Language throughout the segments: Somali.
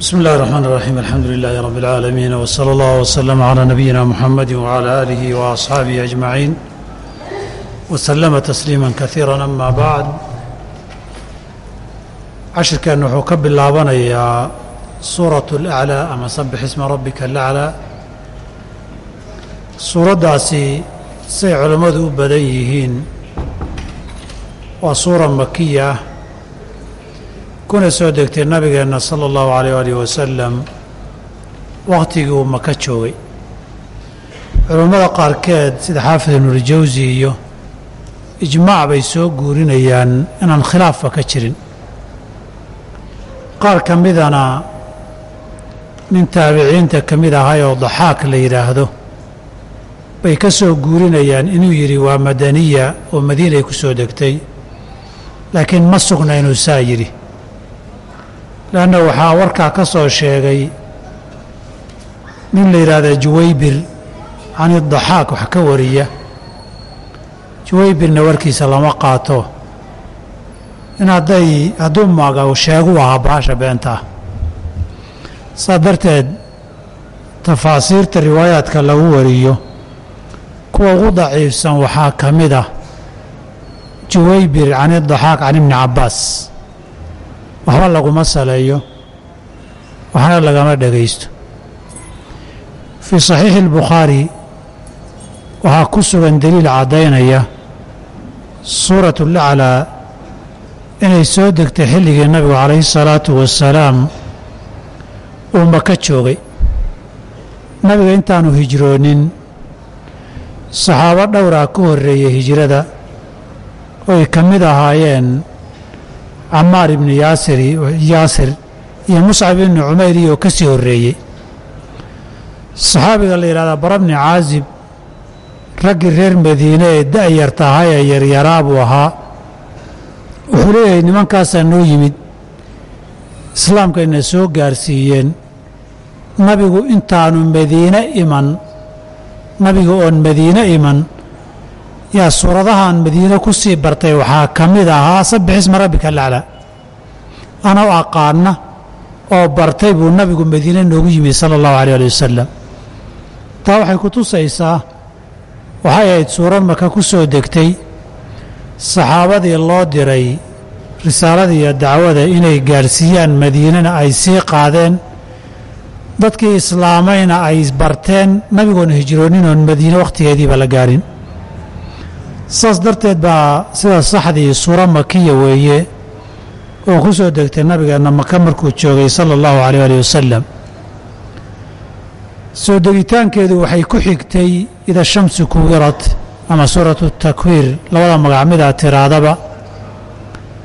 بسم الله الرحمن الرحيم الحمد لله رب العالمين وصلى الله وسلم على نبينا محمد وعلى آله وأصحابه أجمعين وسلم تسليما كثيرا أما بعد cashirkeennu wuxuu ka bilaabanayaa suuratu alaclaa ama sabix isma rabbika alaclaa suuraddaasi say culammadu u badan yihiin waa suura makiya ah kuna soo degtay nabigeenna sala allahu alayh alih wasalam wakhtigii uu maka joogay. Culammada qaarkeed sida xaafid ibnuljawsi iyo ijmaac bay soo guurinayaan inaan khilaafba ka jirin. Qaar ka midana nin taabiciinta ka mid ahay oo daxaak la yidhaahdo bay ka soo guurinayaan inuu yidhi waa madaniya oo madiinay ku soo degtay laakiin ma sugna inuu saa yidhi leanna waxaa warkaa ka soo sheegay nin la yidhaahda juwaybir cani daxaak wax ka wariya. Juwaybirna warkiisa lama qaato. In hadday hadduu maga sheegu ahaa baasha beenta. Ah saa darteed tafaasiirta riwaayaadka lagu wariyo kuwa ugu daciifsan waxaa ka mid ah juwaybir can idaxaaq can ibni cabbaas waxba laguma saleeyo waxna lagama dhegaysto fii saxiixi اlbukhaari waxaa ku sugan deliil caddaynaya suurat اlaclaa inay soo degtay xilligii nabigu calayhi salaatu wasalaam uu maka joogay. Nabiga intaanu hijroonin saxaabo dhowraa ka horreeyey hijrada oy ka mid ahaayeen camaar ibni yaasir iyo muscab ibni cumayr iyo ka sii horreeyey. Saxaabiga la yidhahdaa bara bni caazib raggii reer madiine ee da'yarta ahaa ee yaryaraa buu ahaa. Wuxuu leeyahay nimankaasaa noo yimid? Islaamkayna soo gaarsiiyeen. Nabigu intaanu madiine iman. Nabiga oon madiine iman yaa suuradahaan madiine ku sii bartay waxaa ka mid ahaa sabbix isma rabbika alaclaa. Ana aqaana oo bartay buu nabigu madiine noogu yimid sala allahu alay ali wasalam taa waxay ku tusaysaa waxay ahayd suurad maka ku soo degtay saxaabadii loo diray risaalada iyo dacwada inay gaadhsiiyaan madiinana ay sii qaadeen dadkii islaamayna ay barteen nabigoona hijroonin oon madiine wakhtigeediiba la gaadhin saas darteed baa sida saxdii suuro makiya weeye oo ku soo degtay nabigeenna maka markuu joogay sala allahu alayh ali wasalam soo degitaankeedu waxay ku xigtay ida shamsu kuwirat ama suuratu takwiir labada magac midaa tiraadaba.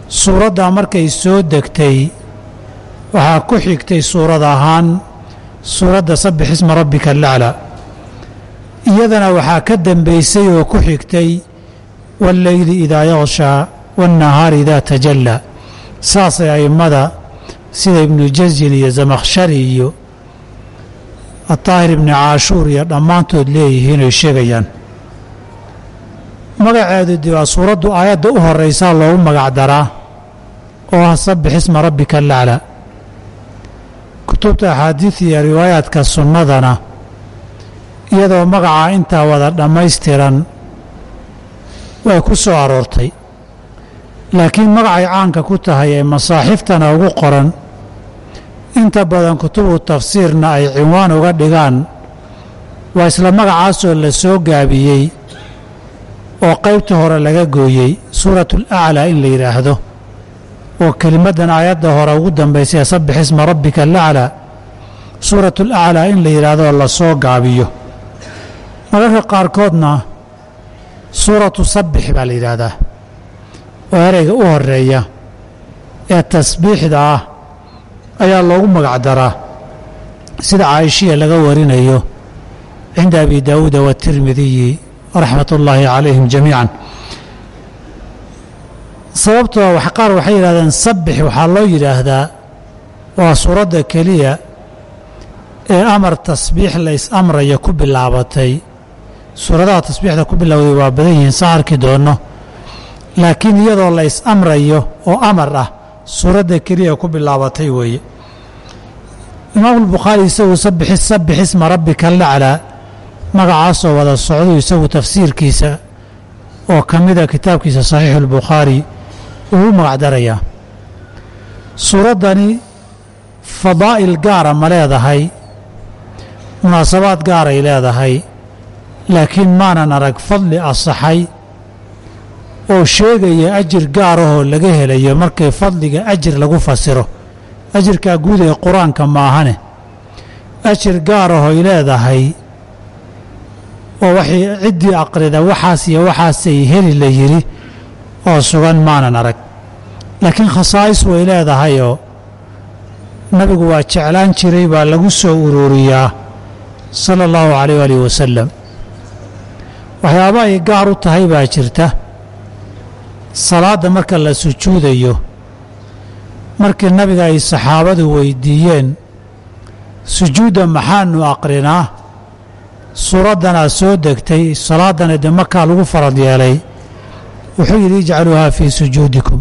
Suuraddaa markay soo degtay waxaa ku xigtay suurad ahaan suuradda sabbix isma rabbika alaclaa iyadana waxaa ka dembaysay oo ku xigtay walleyli idaa yakshaa waannahaari idaa tajallaa saasay a'immada sida ibnu jazin iyo zamakhshari iyo ataahir ibni caashuur iyo dhammaantood leeyihiin oy sheegayaan magaceedu de waa suuraddu aayadda u horaysaa loogu magac daraa oo ah sabbix isma rabbika alaclaa kutubta axaadiid iyo riwaayaadka sunnadana iyadoo magacaa intaa wada dhammaystiran way ku soo aroortay. Laakiin magacay caanka ku tahay ee masaaxiftana ugu qoran. Inta badan kutubu tafsiirna ay cinwaan uga dhigaan. Waa isla magacaasoo la soo gaabiyey oo qaybta hore laga gooyey suuratul aclaa in la yidhaahdo oo kelimaddan aayadda hore ugu dambaysay sabbix isma rabbika alaclaa. Suuratul aclaa in la yidhaahdooo la soo gaabiyo. Mararka qaarkoodna suuratu sabbix baa la yidhaahdaa. Oo ereyga u horreeya ee tasbiixda ah ayaa loogu magac daraa. Sida caaishiya laga warinayo cinda abi daawuuda waatirmidiyi raxmat ullaahi calayhim jamiican. Sababtoo wax qaar waxay yidhahdeen sabbix waxaa loo yidhaahdaa waa suuradda keliya ee amar tasbiix lays amraya ku bilaabatay suuradaha tasbiixda ku bilowday waa badan yihiin saa arki doonno. Laakiin iyadoo lays amrayo oo amar ah suuradda keliya ku bilaabatay weeye. Imaamu albukhaari isagu sabix isma rabbika laclaa magacaasoo wada socdu isagu tafsiirkiisa oo ka mida kitaabkiisa saxiixu albukhaari uu u magacdarayaa suuraddani fadaa'il gaara ma leedahay munaasabaad gaaray leedahay laakiin maanan arag fadli asaxay oo sheegaya ajir gaarahoo laga helayo markay fadliga ajir lagu fasiro. Ajirkaa guud ee qur'aanka maahane ajir gaarahoy leedahay oo waxay ciddii aqrida waxaas iyo waxaasay heli la yidhi oo sugan maanan arag. Laakiin khasaa'is way leedahayoo nabigu waa jeclaan jiray baa lagu soo ururiyaa sala allahu calayh aalihi wasalam waxyaaba ay gaar u tahay baa jirta. Salaadda marka la sujuudayo markii nabiga ay saxaabadu weydiiyeen sujuudda maxaanu aqrinaa? Suuraddanaa soo degtay salaaddana de makaa lagu farad yeelay. Wuxuu yidhi ijcaluuhaa fii sujuudikum.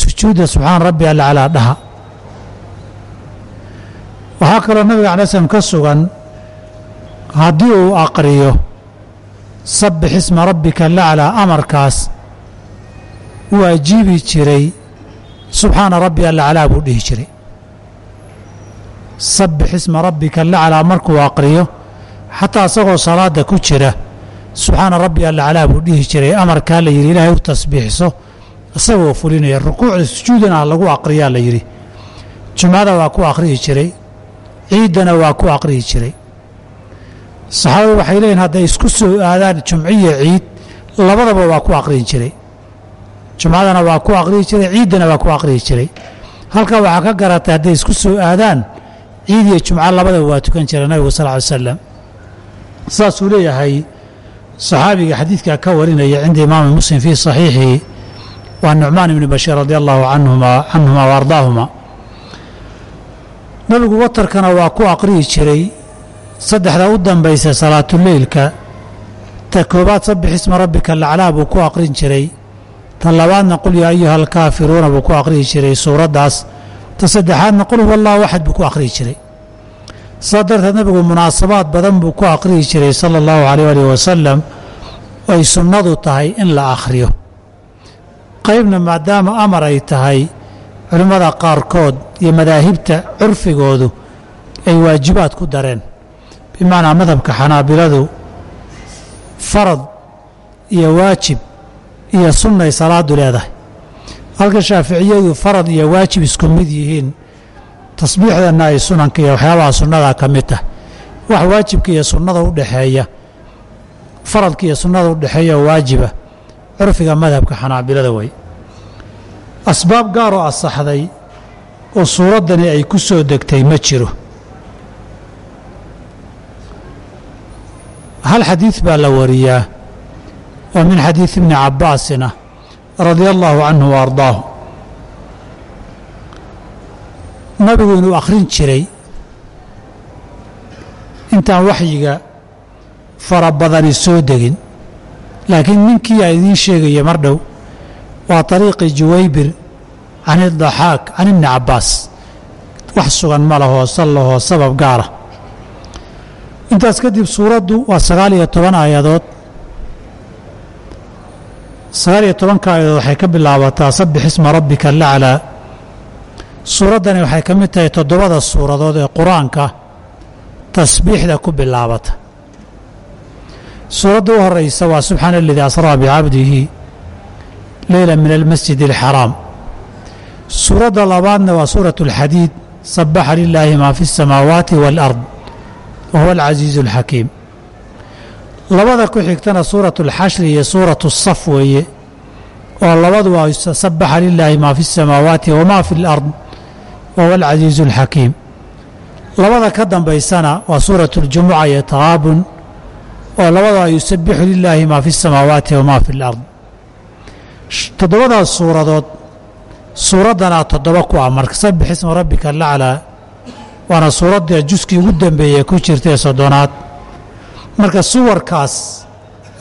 Sujuudda subxaan rabbi alaclaa dhaha. Waxaa kaloo nabiga alay slm ka sugan haddii uu aqriyo sabbix isma rabbika laclaa amarkaas wuu ajiibi jiray. Subxaana rabbi alaclaa buu dhihi jiray. Sabbix isma rabbika laclaa markuu aqriyo xataa isagoo salaadda ku jira subxaana rabbi alaclaa buu dhihi jiray. Amarkaa la yidhi ilaahay u tasbiixso. Isagoo fulinaya rukuucda sujuudana lagu aqriyaa la yidhi. Jumcada waa ku akhriyi jiray. Ciiddana waa ku aqriyi jiray saxaabadu waxay leeyihiin hadday isku soo aadaan jumciyo ciid labadaba waa ku aqriyi jiray. Jumcadana waa ku aqriyi jiray ciiddana waa ku aqriyi jiray. Halkaa waxaa ka garatay hadday isku soo aadaan ciid iyo jumco labadaba waa tukan jira nabigu sal ly slam saasuu leeyahay saxaabiga xadiidkaa ka warinaya cinda imaami muslim fii saxiixihi waa nucmaan ibni bashiir radi allahu canhuma canhuma wa ardaahuma. Nabigu watarkana waa ku aqriyi jiray saddexda u dambaysa salaatuleylka ta koobaad sabbix isma rabbika laclaa buu ku aqrin jiray ta labaadna qul yaa ayuha alkaafiruuna buu ku aqriyi jiray suuraddaas ta saddexaadna qul huwa axad buu ku aqriyi jiray. Saa darteed nabigu munaasabaad badan buu ku aqriyi jiray sala allahu calayh alih wasalam ay sunnadu tahay in la akhriyo. Qaybna maadaama amar ay tahay culimmada qaarkood iyo madaahibta curfigoodu ay waajibaad ku dareen bimacnaa madhabka xanaabiladu farad iyo waajib iyo sunnay salaadu leedahay. Halka shaaficiyadu farad iyo waajib isku mid yihiin tasbiixdanna ay sunanka iyo waxyaabaha sunnadaa ka mid tahay. Wax waajibka iyo sunnada u dhexeeya faradka iyo sunnada u dhexeeya oo waajiba. Curfiga madhabka xanaabilada wey asbaab gaaroo asaxday oo suuraddani ay ku soo degtay ma jiro hal xadiid baa la wariyaa? Oo min xadiid ibni cabbaasina radia allaahu canhu wa nabigu inuu akhrin jiray intaan waxyiga fara badani soo degin laakiin ninkii aa idiin sheegaya mar dhow waa طariiqi juwaybir can idaxaak can ibni cabbaas. Wax sugan ma lahoo sal sabab gaara intaas kadib suuraddu waa sagaal iyo toban aayadood. Sagaal iyo tobanka aayadood waxay ka bilaabataa sabbix isma rabbika alaclaa suuraddani waxay ka mid tahay toddobada suuradood ee qur'aanka tasbiixda ku bilaabata. Suuradda u horeysa waa subxaana aladii asraa bicabdihi leyla min almasjid alxaraam suuradda labaadna waa suuratu alxadiid sabaxa lilaahi maa fi اsamaawaati wاlard wa huwa alcasiizu alxakiim labada ku xigtana suuratu alxashri iyo suuratu saf weeye oo labadu waa sabaxa lilaahi maa fi اsamaawaati wamaa fi اlard wa huwa alcasiizu alxakiim labada ka dambaysana waa suuratu اljumuca iyo taqaabun oo labada yusabixu lilaahi maa fi اsamaawaati wamaa fi اlard toddobadaas suuradood suuraddanaa toddoba ku ah marka sabbix isma rabbika alaclaa waana suuradda juskii ugu dambeeyey ku jirtae soddonaad. Marka suwarkaas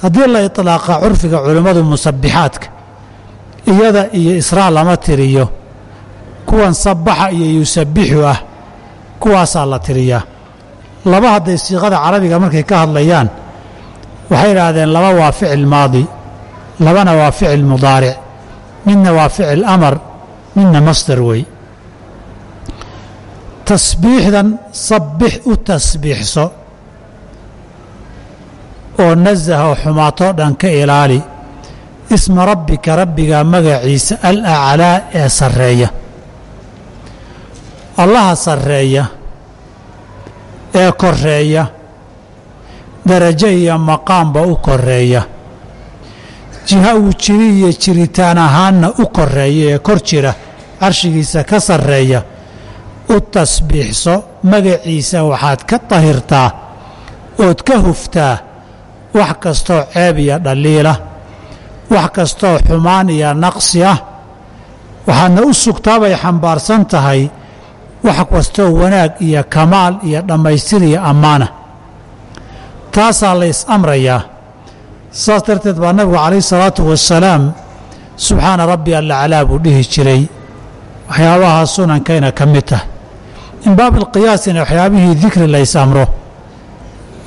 haddii la iطlaaqa curfiga culimmadu musabbixaadka iyada iyo israa lama tiriyo kuwan sabbaxa iyo yusabbixu ah kuwaasaa la tiriyaa. Laba hadday siiqada carabiga markay ka hadlayaan waxay idhaahdeen laba waa ficil maadi labana waa ficil mudaaric midna waa ficil amar midna masdar wey tasbiixdan sabbix u tasbiixso oo nasaha oo xumaatoo dhan ka ilaali isma rabbika rabbiga magaciisa al aclaa ee sarreeya. Allaha sarreeya ee koreeya darajo iyo maqaamba u koreeya jiha uu jiri iyo jiritaan ahaanna u koreeya ee kor jira carshigiisa ka sarreeya u tasbiixso magaciisa waxaad ka tahirtaa ood ka huftaa wax kastoo ceeb iyo dhaliila wax kastoo xumaan iyo naqsi ah waxaadna u sugtaa bay xambaarsan tahay wax kastoo wanaag iyo kamaal iyo dhammaystir iyo ammaana. Taasaa la is amrayaa. Saas darteed baa nabigu calayhi salaatu wasalaam subxaana rabbi allaclaa buu dhihi jiray. Waxyaabaha sunankayna ka mid tahay in baabilqiyaasina waxyaabihii dikri la ys amro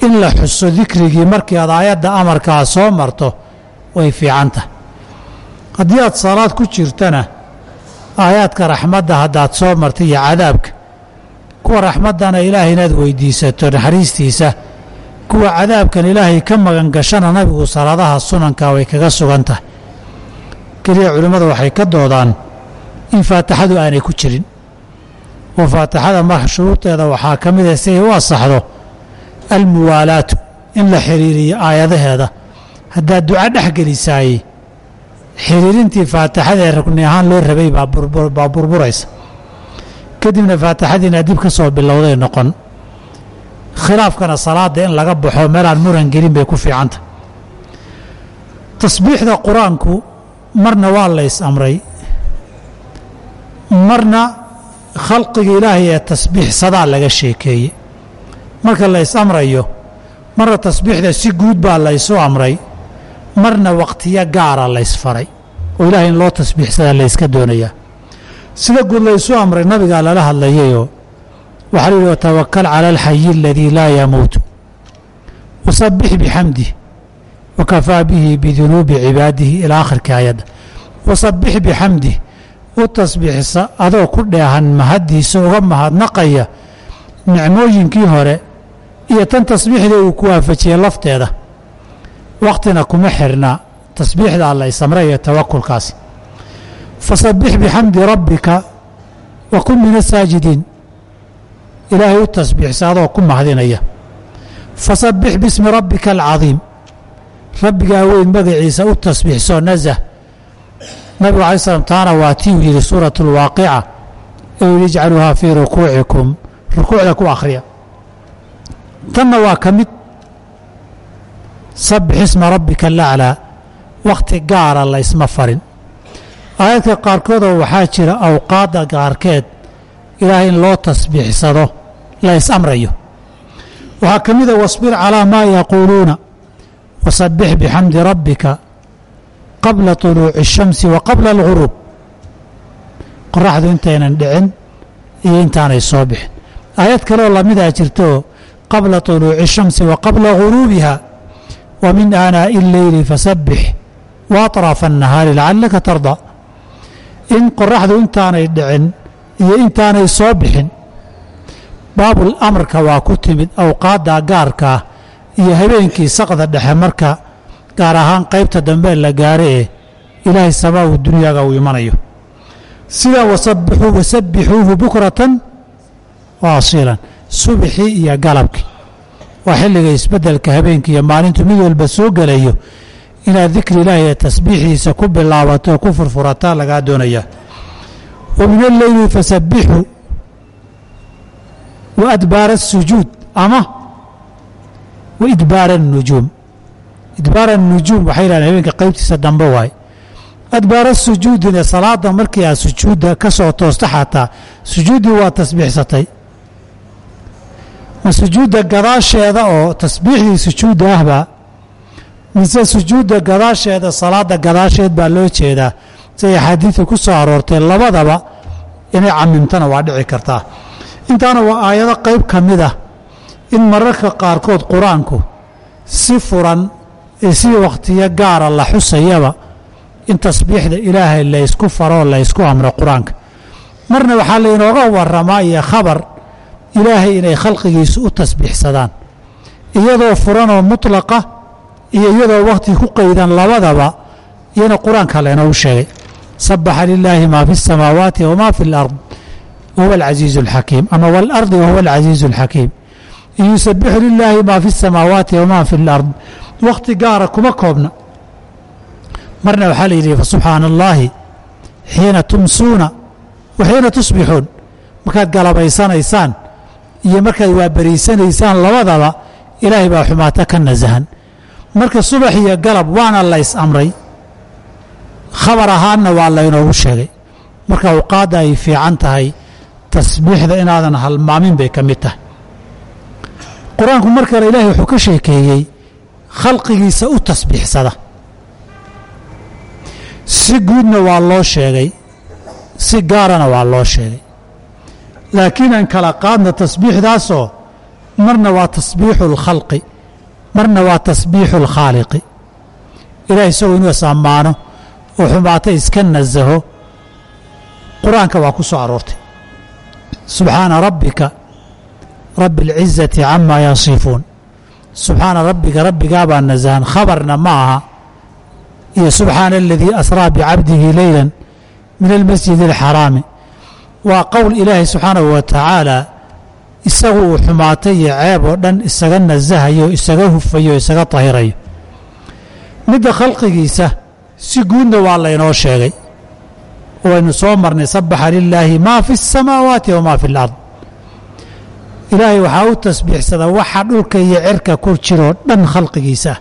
in la xuso dikrigii markii aad aayadda amarkaa soo marto way fiican haddii aad salaad ku jirtana aayaadka raxmadda haddaad soo martay iyo cadaabka kuwa raxmaddana ilaahay inaad weydiisato naxariistiisa kuwa cadaabkan ilaahay ka magan gashana nabigu salaadaha sunanka way kaga sugan tahay. Keliya culimmadu waxay ka doodaan in faatixadu aanay ku jirin oo faatixada mar shuruudeeda waxaa ka mid ah si ay u asaxdo almuwaalaatu in la xiriiriyo aayadaheeda. Haddaad duca dhex gelisaayey xiriirintii faatixada ee rugni ahaan loo rabay baa burburaysa. Kadibna faatixadiina dib ka soo bilowday noqon. Khilaafkana salaada in laga baxo meelaan muran gelin bay ku fiicanta. Tasbiixda qur'aanku marna waa lays amray. Marna khalqiga ilaahay ee tasbiixsadaa laga sheekeeyey. Marka lays amrayo marna tasbiixda si guud baa laysu amray marna wakhtiyo gaara laysfaray oo ilaahay in loo tasbiixsadaa layska doonayaa. Sida guud laysu amray nabigaa lala hadlayayoo waxaa la yidhi watawakal cala alxayi aladii laa yamuutu. Wasabbix bixamdih wakafaa bihi bidunuubi cibaadihi ilaa akhirkii aayadda wasabbix bixamdih u tasbiixsa adoo ku dheehan mahaddiisa uga mahadnaqaya nicmooyinkii hore iyo tan tasbiixda uu ku waafajiyey lafteeda. Wakhtina kuma xirna tasbiixda alla isamray ee tawakulkaasi. Fasabbix bixamdi rabbika wa kun min asaajidiin ilaahay u tasbiixsa adoo ku mahdinaya fasabbix bismi rabbika alcadiim. Rabbigaa weyn magaciisa u tasbiixsoo nasah nabigu alai slam taana waa tii uu yidhi suuratu alwaaqica ee yidhi ijcaluuhaa fii rukuucikum rukuucda ku akhriya. Tanna waa ka mid sabbix isma rabbika alaclaa wakhti gaara la ysma farin. Aayadka qaarkoodoo waxaa jira awqaadda qaarkeed ilaahay in loo tasbiixsado la ys amrayo. Waxaa ka mida wasbir calaa maa yaquuluuna wasabbix bixamdi rabbika qabla طuluuci الshamsi wa qabla اlguruub qoraxdu intaynan dhicin iyo intaanay soo bixin aayad kaleoo lamidaa jirtoo qabla طuluuci الshamsi wa qabla guruubiha wa min aanaaءi اlleyli fasabbix wa aطraafa الnahaari lacalaka tarda in qoraxdu intaanay dhicin iyo intaanay soo bixin baabul amarka waa ku timid awqaadda gaarkaa iyo habeenkii saqda dhexe marka gaar ahaan qaybta dambe la gaare ee ilaahay samaawu dunyaaga uu imanayo. Sidaa wasabbixuuhu bukratan wa asiilan subixii iyo galabkii waa xilliga isbeddelka habeenkii iyo maalintu mid walba soo gelayo inaad dikri ilaahi ee tasbiixdiisa ku bilaabato oo ku furfurataa lagaa doonayaa wa min alleyli fasabbixu wa adbaara asujuud ama wa idbaara الnujuum idbaara الnujuum waxay yidhahdeen habeenka qaybtiisa dambe waay. Adbaara sujuudina salaada markii aad sujuudda ka soo toosta xataa sujuuddii waa tasbiixsatay. Ma sujuudda gadaasheeda oo tasbiixdii sujuudda ahba mise sujuudda gadaasheeda salaada gadaasheed baa loo jeedaa? Siay axaadiidka ku soo aroortay labadaba inay camimtana waa dhici kartaa. Intaana waa aayado qayb ka mid ah in mararka qaarkood qur'aanku si furan ee si wakhtiyo gaara la xusayaba in tasbiixda ilaahay laysku faroo laysku amro qur-aanka marna waxaa laynooga waramaa iyo khabar ilaahay inay khalqigiisu u tasbiixsadaan iyadoo furanoo mutlaqa iyo iyadoo wakhti ku qaydan labadaba iyana qur-aanka laynoogu sheegay sabaxa lilaahi maa fi اsamaawaati wma fi اlard wahuwa alcasiizu اlxakiim ama wاlardi wahuwa alcasiizu اlxakiim in yusabixu lilaahi maa fi اsamaawaati wma fi اlard wakhti gaara kuma koobna. Marna waxaa la yidhi fasubxaana allaahi xiina tumsuuna wa xiina tusbixuun. Markaad galabaysanaysaan iyo markaad waaberiysanaysaan labadaba ilaahay baa xumaata ka nasahan. Marka subax iyo galab waana lays amray khabar ahaanna waa laynoogu sheegay. Marka awqaadda ay fiican tahay tasbiixda inaadan halmaamin bay ka mid tahay. Qur'aanku mar kale ilaahay wuxuu ka sheekeeyey khalqigiisa u tasbiixsada. Si guudna waa loo sheegay si gaarana waa loo sheegay. Laakiin aan kala qaadna tasbiixdaasoo marna waa tasbiixu alkhalqi marna waa tasbiixu alkhaaliqi ilaah isagoo inuu sammaano oo xumaata iska nasaho. Qur'aanka waa ku soo aroortay. Subxaana rabbika rabbi اlcizati camaa yasifuun subxaana rabbiga rabbigaabaa nasahan khabarna ma aha. Iyo subxaana aladii asraa bicabdihi leylan min almasjid alxaraami waa qowl ilaahay subxaanahu wa tacaala isagu uu xumaatay iyo ceeb oo dhan isaga nasahayo isaga hufayo isaga tahirayo. Midda khalqigiisa si guudna waa laynoo sheegay. Waynu soo marnay sabaxa lilaahi maa fi اsamaawaati wamaa fi اlard ilaahay waxaa u tasbiixsada waxa dhulka iyo cerka ku jiroo dhan khalqigiisa ah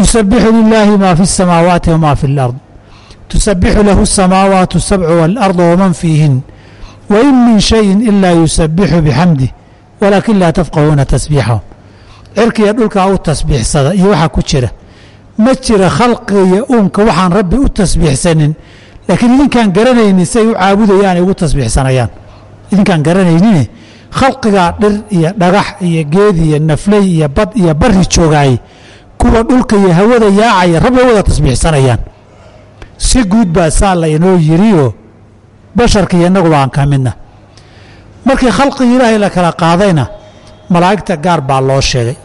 yusabixu lilaahi maa fi الsamaawaati wamaa fi اlard tusabixu lahu الsamaawaatu الsabcu wاlأrض waman fiihin wain min shayin ilaa yusabixu bixamdih walaakin laa tafqahuuna tasbiixahum cirkiiyo dhulkaa u tasbiixsada iyo waxaa ku jira ma jira khalqiga uunka waxaan rabbi u tasbiixsanin laakiin idinkaan garanaynin say u caabudayaan ay ugu tasbiixsanayaan idinkaan garanaynine khalqigaa dhir iyo dhagax iyo geed iyo nafley iyo bad iyo bari joogaay kuwa dhulka iyo hawada yaacaya rabbay wada tasbiixsanayaan. Si guud baa saa la inoo yirioo basharka iyo innaguba aan ka midna. Markii khalqigii ilaahay la kala qaadayna malaa'igta gaar baa loo sheegay.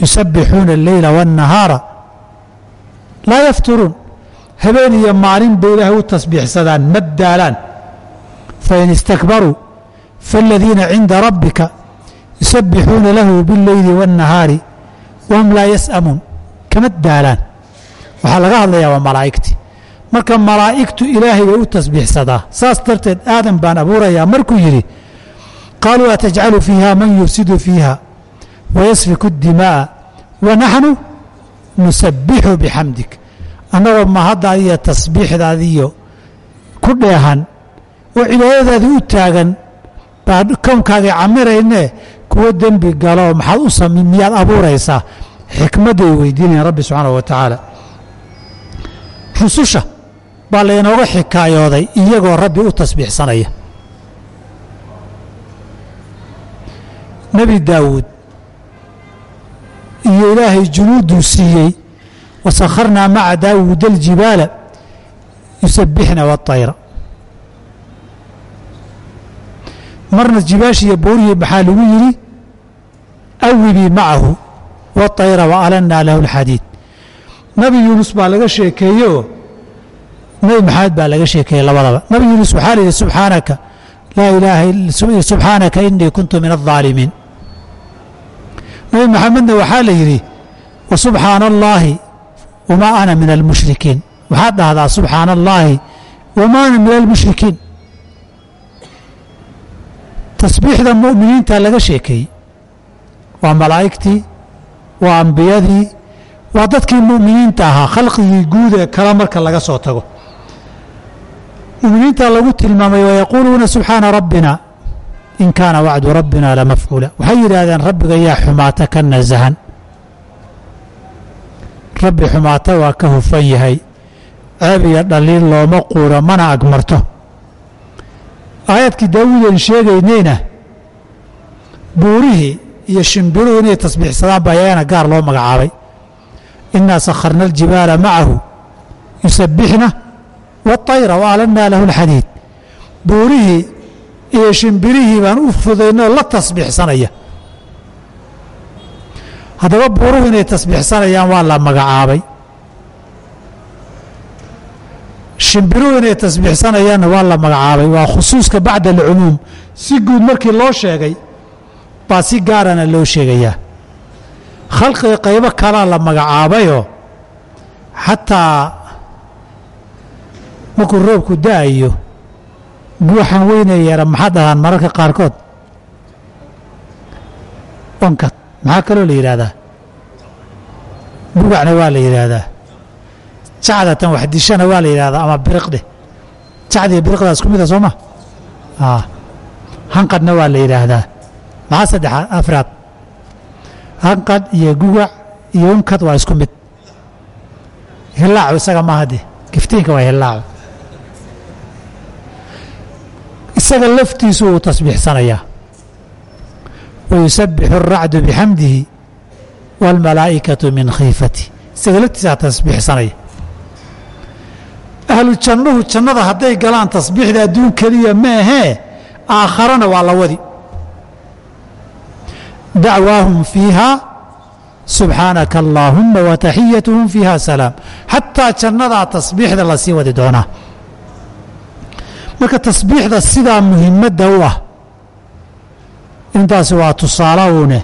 Yusabbixuuna alleyla waannahaara laa yafturuun. Habeen iyo maalin bay ilaahay u tasbiixsadaan ma daalaan. Fain istakbaruu faاladiina cinda rabbika yusabbixuuna lahu biاlleyli waاnnahaari wahum laa yas'amuun kama daalaan waxaa laga hadlayaa waa malaa'igtii marka malaa'igtu ilaahay bay u tasbiixsadaa saas darteed aadan baan abuurayaa markuu yidhi qaaluu atajcalu fiiha man yufsidu fiiha wayasfiku اdimaa'a wanaxnu nusabbixu bixamdik annagoo mahaddaada iyo tasbiixdaadiyo ku dheehan oo cibaadadaadii u taagan baa kownkaagay camiraynee kuwo dembi galo maxaad u sami miyaad abuuraysaa? Xikmadday weydiinayaan rabbi subxaanahu wa tacaala. Rususha baa laynooga xikaayooday iyagoo rabbi u tasbiixsanaya. Nebi daawuud iyo ilaahay junuudduu siiyey wasakharnaa maca daawuuda aljibaala yusabbixna waطayra marna jibaashiiyo boorihii maxaa lagu yidhi? Awibii macahu waطayra waalanaa lahu lxadiid nabi yuunus baa laga sheekeeyeoo nabi maxamed baa laga sheekeeyey labadaba. Nabi yuunus waxaa la yidhi subxaanaka laa ilaaha subxaanaka inii kuntu min aaalimiin nabi maxamedna waxaa la yidhi wa subxaana allaahi wamaa ana min almushrikiin. Waxaad dhahdaa subxaana allaahi wamaa ana min almushrikiin tasbiixda mu'miniinta laga sheekeeyey waa malaa'igtii waa ambiyadii waa dadkii mu'miniinta ahaa khalqigii guud ee kale marka laga soo tago. Mu'miniinta lagu tilmaamay wayaquuluuna subxaana rabbina in kaana wacdu rabbina lamafcuula waxay yidhaahdeen rabbiga yaa xumaata ka nasahan. Rabbi xumaata waa ka hufan yahay. Ceeb iyo dhaliil looma quuro mana agmarto aayaadkii daawuuden sheegaynayna buurihii iyo shimbiruhu inay tasbiixsadaan baa ayagana gaar loo magacaabay. Inaa sakharna aljibaala macahu yusabbixna waطayra waalanaa lahu اlxadiid buurihii iyo shimbirihii baan u fudaynoo la tasbiixsanaya. Haddaba buuruhu inay tasbiixsanayaan waa la magacaabay shimbiruhu inay tasbiixsanayaanna waa la magacaabay waa khusuuska bacda alcumuum. Si guud markii loo sheegay baa si gaarana loo sheegayaa khalqiga qaybo kalaa la magacaabayoo xataa markuu roobku da'ayo buuxan weynee yeera maxaa dhahaan mararka qaarkood? Wankad maxaa kaloo la yidhaahdaa? Bugacna waa la yidhaahdaa jacdatan waxdishana waa la yidhahdaa ama biriqdhe jacdiiyo biriqdaa isku mida soo ma hanqadhna waa la yidhaahdaa maxaa saddexaad afraad hanqadh iyo gugac iyo unkad waa isku mid hillaacu isaga maaha de giftiinka waa hillaacu isaga laftiisu uu tasbiixsanayaa wayusabbixu الracdu bixamdihi wاlmalaa'ikatu min khiifati isaga laftiisaa tasbiixsanaya ahlu jannuhu jannada hadday galaan tasbiixda adduun keliya ma ahee aakharana waa la wadi. Dacwaahum fiiha subxaanaka allaahuma wataxiyatuhum fiiha salaam. Xataa jannadaa tasbiixda la sii wadi doonaa marka tasbiixda sidaa muhimadda u ah intaasi waa tusaale uune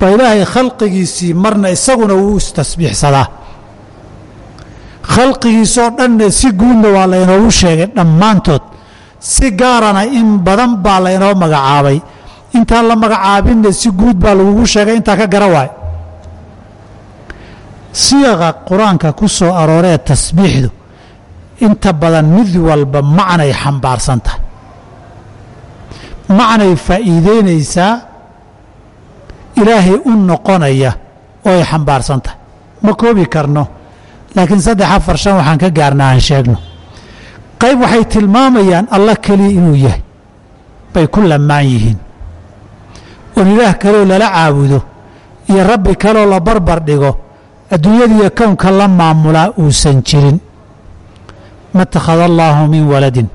baa ilaahay khalqigiisii marna isaguna wuu istasbiixsadaa khalqigiisoo dhanna si guudna waa laynoogu sheegay dhammaantood. Si gaarana in badan baa laynoo magacaabay. Intaan la magacaabinna si guud baa lagugu sheegay intaa ka gara waay. Siiqa qur'aanka ku soo arooree tasbiixdu inta badan mid walba macnay xambaarsan tahay. Macnay faa'iideynaysaa ilaahay u noqonaya oo ay xambaarsan tahay. Ma koobi karno laakiin saddex afar shan waxaan ka gaarna aan sheegno. Qayb waxay tilmaamayaan allah keliya inuu yahay. Bay ku lamaan yihiin. Oon ilaah kaloo lala caabudo iyo rabbi kaloo la barbar dhigo adduunyadiiyo kownka la maamulaa uusan jirin. Ma اtakhada allaahu min waladin.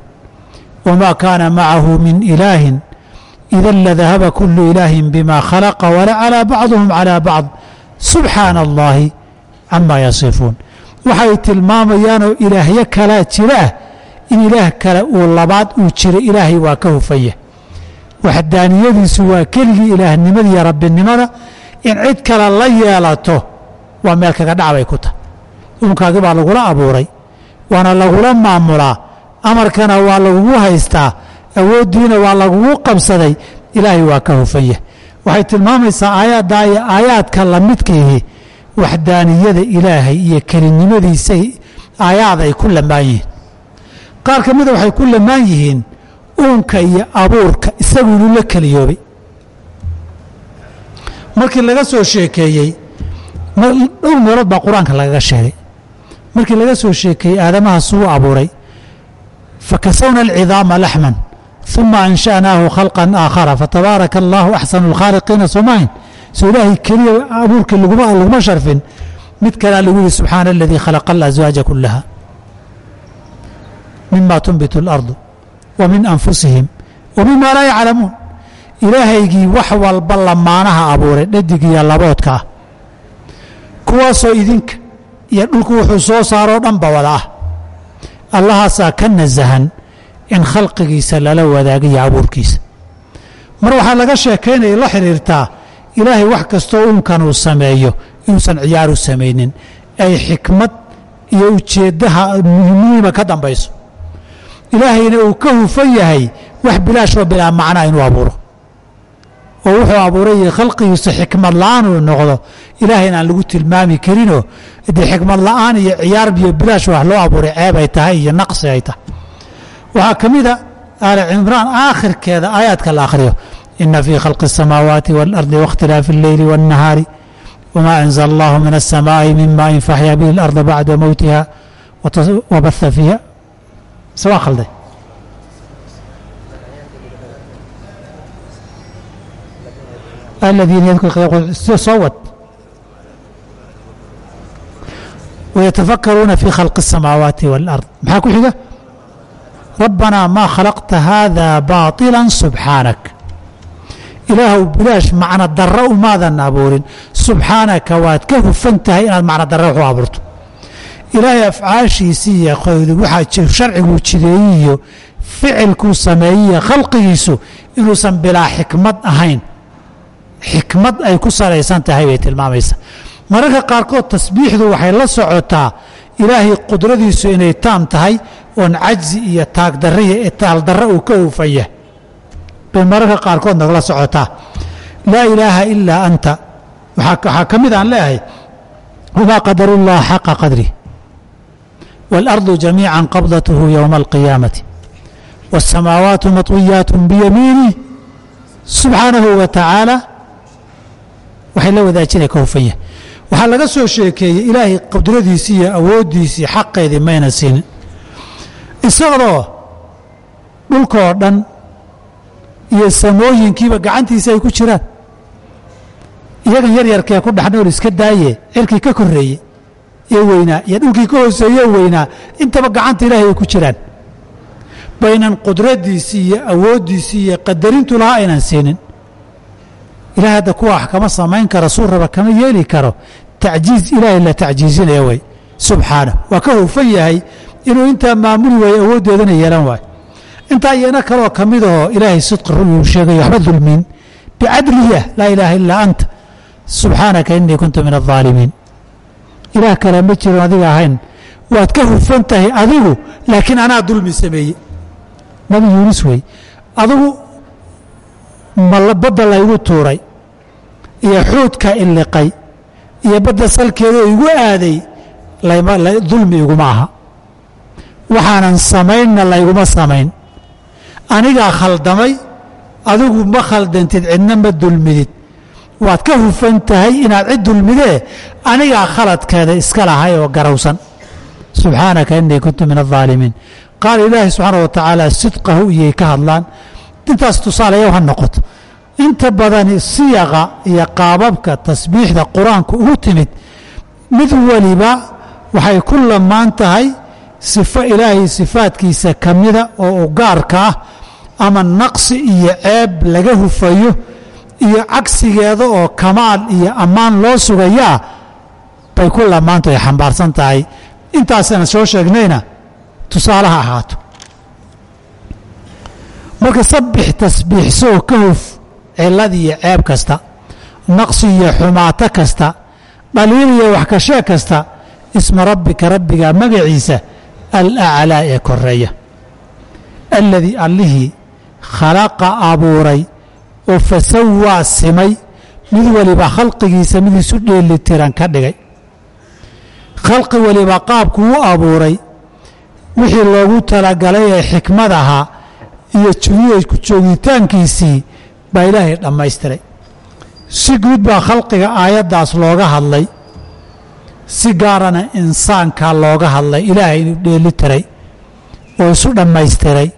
Wma kaana macahu min ilaahin. Ida ladahaba kulu ilaahin bima khalaqa walacalaa bacduhum calىa bacd. Subxaana allahi cama yasifuun waxay tilmaamayaanoo ilaahyo kalaa jiraah in ilaah kale uu labaad uu jiro ilaahay waa ka hufaya. Waxdaaniyadiisu waa keligii ilaahnimadiiyo rabbinimada in cid kale la yeelato waa meel kaga dhacbay ku tahay. Uunkaagi baa lagula abuuray waana lagula maamulaa. Amarkana waa lagugu haystaa awooddiina waa lagugu qabsaday. Ilaahay waa ka hufanya waxay tilmaamaysaa aayaddaa iyo aayaadka lamidkaihi waxdaaniyada ilaahay iyo kelinimadiisay aayaad ay ku lamaan yihiin. Qaar ka mida waxay ku lamaan yihiin uunka iyo abuurka isagu inuu la keliyoobay markii laga soo sheekeeyey dhowr meelood baa qur'aanka lagaga sheegay. Markii laga soo sheekeeyey aadamaha suu abuuray. Fakasawna alcidaama laxman uma ansha'naahu khalqan aakhara fatabaaraka allaahu axsanu اlkhaaliqiina soomahin soo ilaahay keliya abuurkii laguma sharfin. Mid kalea lagu yihi subxaana aladii khalaqa alaswaaja kulaha mima tunbitu اlardu wa min anfusihim wa mima laa yaclamuun. Ilaahaygii wax walba lamaanaha abuuray dhadig laboodka ah. Kuwaasoo idinka iyo dhulku wuxuu soo saaroo dhanba wada ah. Allahaasaa ka nasahan in khalqigiisa lala wadaagayo abuurkiisa. Mar waxaa laga sheekaynaya la xidhiirtaa ilaahay wax kastoo uunkan uu sameeyo inuusan ciyaaru samaynin ay xikmad iyo ujeeddaha muhiima ka dambayso. Ilaahayna uu ka hufan yahay wax bilaashoo bilaa macnaa inuu abuuro. Oo wuxuu abuuray khalqigiisa xikmad la'aan uu noqdo. Ilaahayna aan lagu tilmaami karinoo dee xikmad la'aan iyo ciyaar biyo bilaash wax loo abuuray ceeb ay tahay iyo naqsi ay tahay. Waxaa ka mida aali cimraan aakhirkeeda aayaadka la akhriyo ina fii khalqi الsamaawaati wاlardi waاkhtilaafi اlleyli wالnahaari wma anzl allahu min الsamaaءi min maain faxya bihi اlarda bacda mowtiha wabaha fiiha se khalday aladiina yadkur soo wad ويتفkرuuna في khلق والأرض. maxaa ku xiga rabbanaa ma khalqta hada baaطila subxaanak ilaahuw bilaash macno darro umaadan abuurin subxaanaka waad ka hufan tahay inaad macno darro wax u abuurto. Ilaahay afcaashiisii iyo waxaa sharciguu jideeyey iyo ficilkuu sameeyey khalqigiisu inuusan bilaa xikmad ahayn. Xikmad ay ku salaysan tahay bay tilmaamaysa. Mararka qaarkood tasbiixdu waxay la socotaa ilaahay qudradiisu inay taam tahay oon cajzi iyo taagdarra iyo itaaldarra uu ka hufan yahay bay mararka qaarkood nagala socotaa. Laa ilaaha ilaa anta. Waxaa ka mid aan leeahay wamaa qadaru llaha xaqa qadrih waalardu jamiican qabdathu yowma alqiyaamati wasamaawaatu matwiyaat biyamiinih subxaanahu wa waxay la wadaajinay ka hufanya waxaa laga soo sheekeeyey ilaahay qadradiisii iyo awooddiisii xaqeedii mayna siinin isagoo dhulkoo dhan iyo samooyinkiiba gacantiisa ay ku jiraan. Iyagan yaryarkee ku dhex nool iska daaye cirkii ka korreeyey ee weynaa iyo dhulkii ka hooseeye weynaa intaba gacanta ilaahay ay ku jiraan. Baynan qudraddiisii iyo awooddiisii iyo qadarintu lahaa aynan siinin ilahay hadda kuwa wax kama samayn karo suu raba kama yeeli karo. Tacjiiz ilaahay la tacjiizinaya way. Subxaanah waa ka hufan yahay inuu intaa maamuli waayo awooddeedana yeelan waayo intaa iyana kaloo ka mid ahoo ilaahay sidqi run uu sheegayo waxba dulmiin bicadliyah laa ilaaha ilaa anta. Subxaanaka inii kuntu min aaalimiin ilaah kale ma jiron adiga ahayn. Waad ka hufan tahay adigu laakiin anaa dulmi sameeye nabi yuunus wey adigu badda laygu tuuray iyo xuudka iliqay iyo badda salkeeda igu aaday dulmi iguma aha. Waxaanan samaynna layguma samayn anigaa khaldamay adigu ma khaldantid cidna ma dulmidid. Waad ka hufan tahay inaad cid dulmidee anigaa khaladkeeda iska lahay oo garowsan. Subxaanaka inii kuntu min aaalimiin qaala ilaahi subxaana wa tacaala sidqahu iyay ka hadlaan. Intaas tusaalayaw ha noqoto inta badani siyaqa iyo qaababka tasbiixda qur'aanku ugu timid mid weliba waxay ku lamaan tahay sifo ilaahay sifaadkiisa ka oo u gaarka ah ama naqsi iyo ceeb laga hufayo iyo cagsigeeda oo kamaal iyo ammaan loo sugayaa bay ku lamaantu ay xambaarsan tahay. Intaasana soo sheegnayna tusaalaha ahaato. Marka sabbix tasbiixsoo ka huf cilad iyo ceeb kasta naqsi iyo xumaato kasta dhaliil iyo waxkashee kasta isma rabbika rabbiga magaciisa alaclaa ee koreeya alladii allihii khalaqa abuuray oo fasawaa simay mid waliba khalqigiisa mid isu dheelitiran ka dhigay. Khalqi waliba qaabku u abuuray wixii loogu talagalay ee xikmad ahaa iyo ku joogitaankiisii baa ilaahay dhammaystiray. Si guud baa khalqiga aayaddaas looga hadlay si gaarana insaanka looga hadlay ilaahay inuu dheeli tiray oo isu dhammaystiray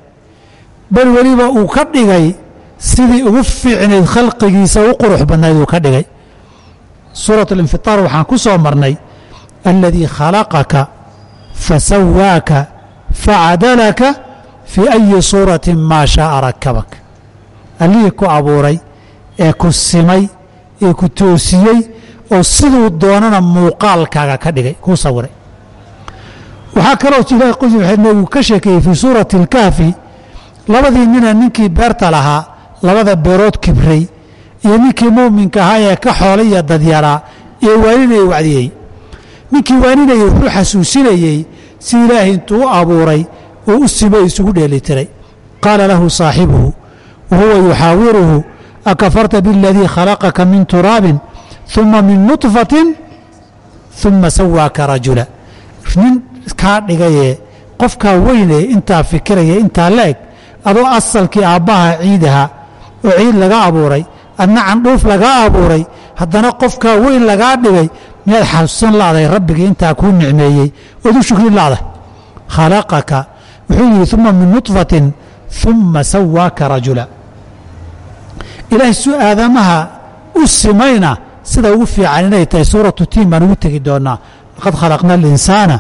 bal weliba uu ka dhigay sidii ugu fiicnayd khalqigiisa u qurux badnayd uu ka dhigay. Suurat alinfitaar waxaan ku soo marnay aladii khalaqaka fasawaaka facadalaka fii ayi suuratin maa shaaa rakabak. Allihii ku abuuray ee ku simay ee ku toosiyey oo siduu doonana muuqaalkaaga ka dhigay kuu sawiray waxaa kaloo ilahay qudsi waxay nebigu ka sheekeeyey fii suurati اlkahfi labadii nina ninkii beerta lahaa labada beerood kibray iyo ninkii muuminka ahaa ee ka xoolay iyo dadyaraa iyo waaninaya wacdiyey. Ninkii waaninayay wuxuu xasuusinayey si ilaahay intuu u abuuray uu u sibay isugu dheelitiray. Qaala lahu saaxibuhu wahuwa yuxaawiruhu akafarta biاladii khalaqaka min turaabin uma min nutfatin uma sawaaka rajula. Nin kaa dhigayee qofkaa weynee intaa fikiraya intaa la-eg adoo asalkii aabbaha ciidaha oo ciid laga abuuray adna candhuuf lagaa abuuray haddana qofkaa weyn lagaa dhigay miyaad xasuusan la'day rabbigii intaa kuu nicmeeyey? Ood u shukrin la'day khalaqaka. Wuxuu yidhi uma min nuطfatin ثuma sawaaka rajula. Ilaahay su aadamaha u simayna sida ugu fiican inay tahay suuratu tiin baan ugu tegi doonaa. Laqad khalaqna alinsaana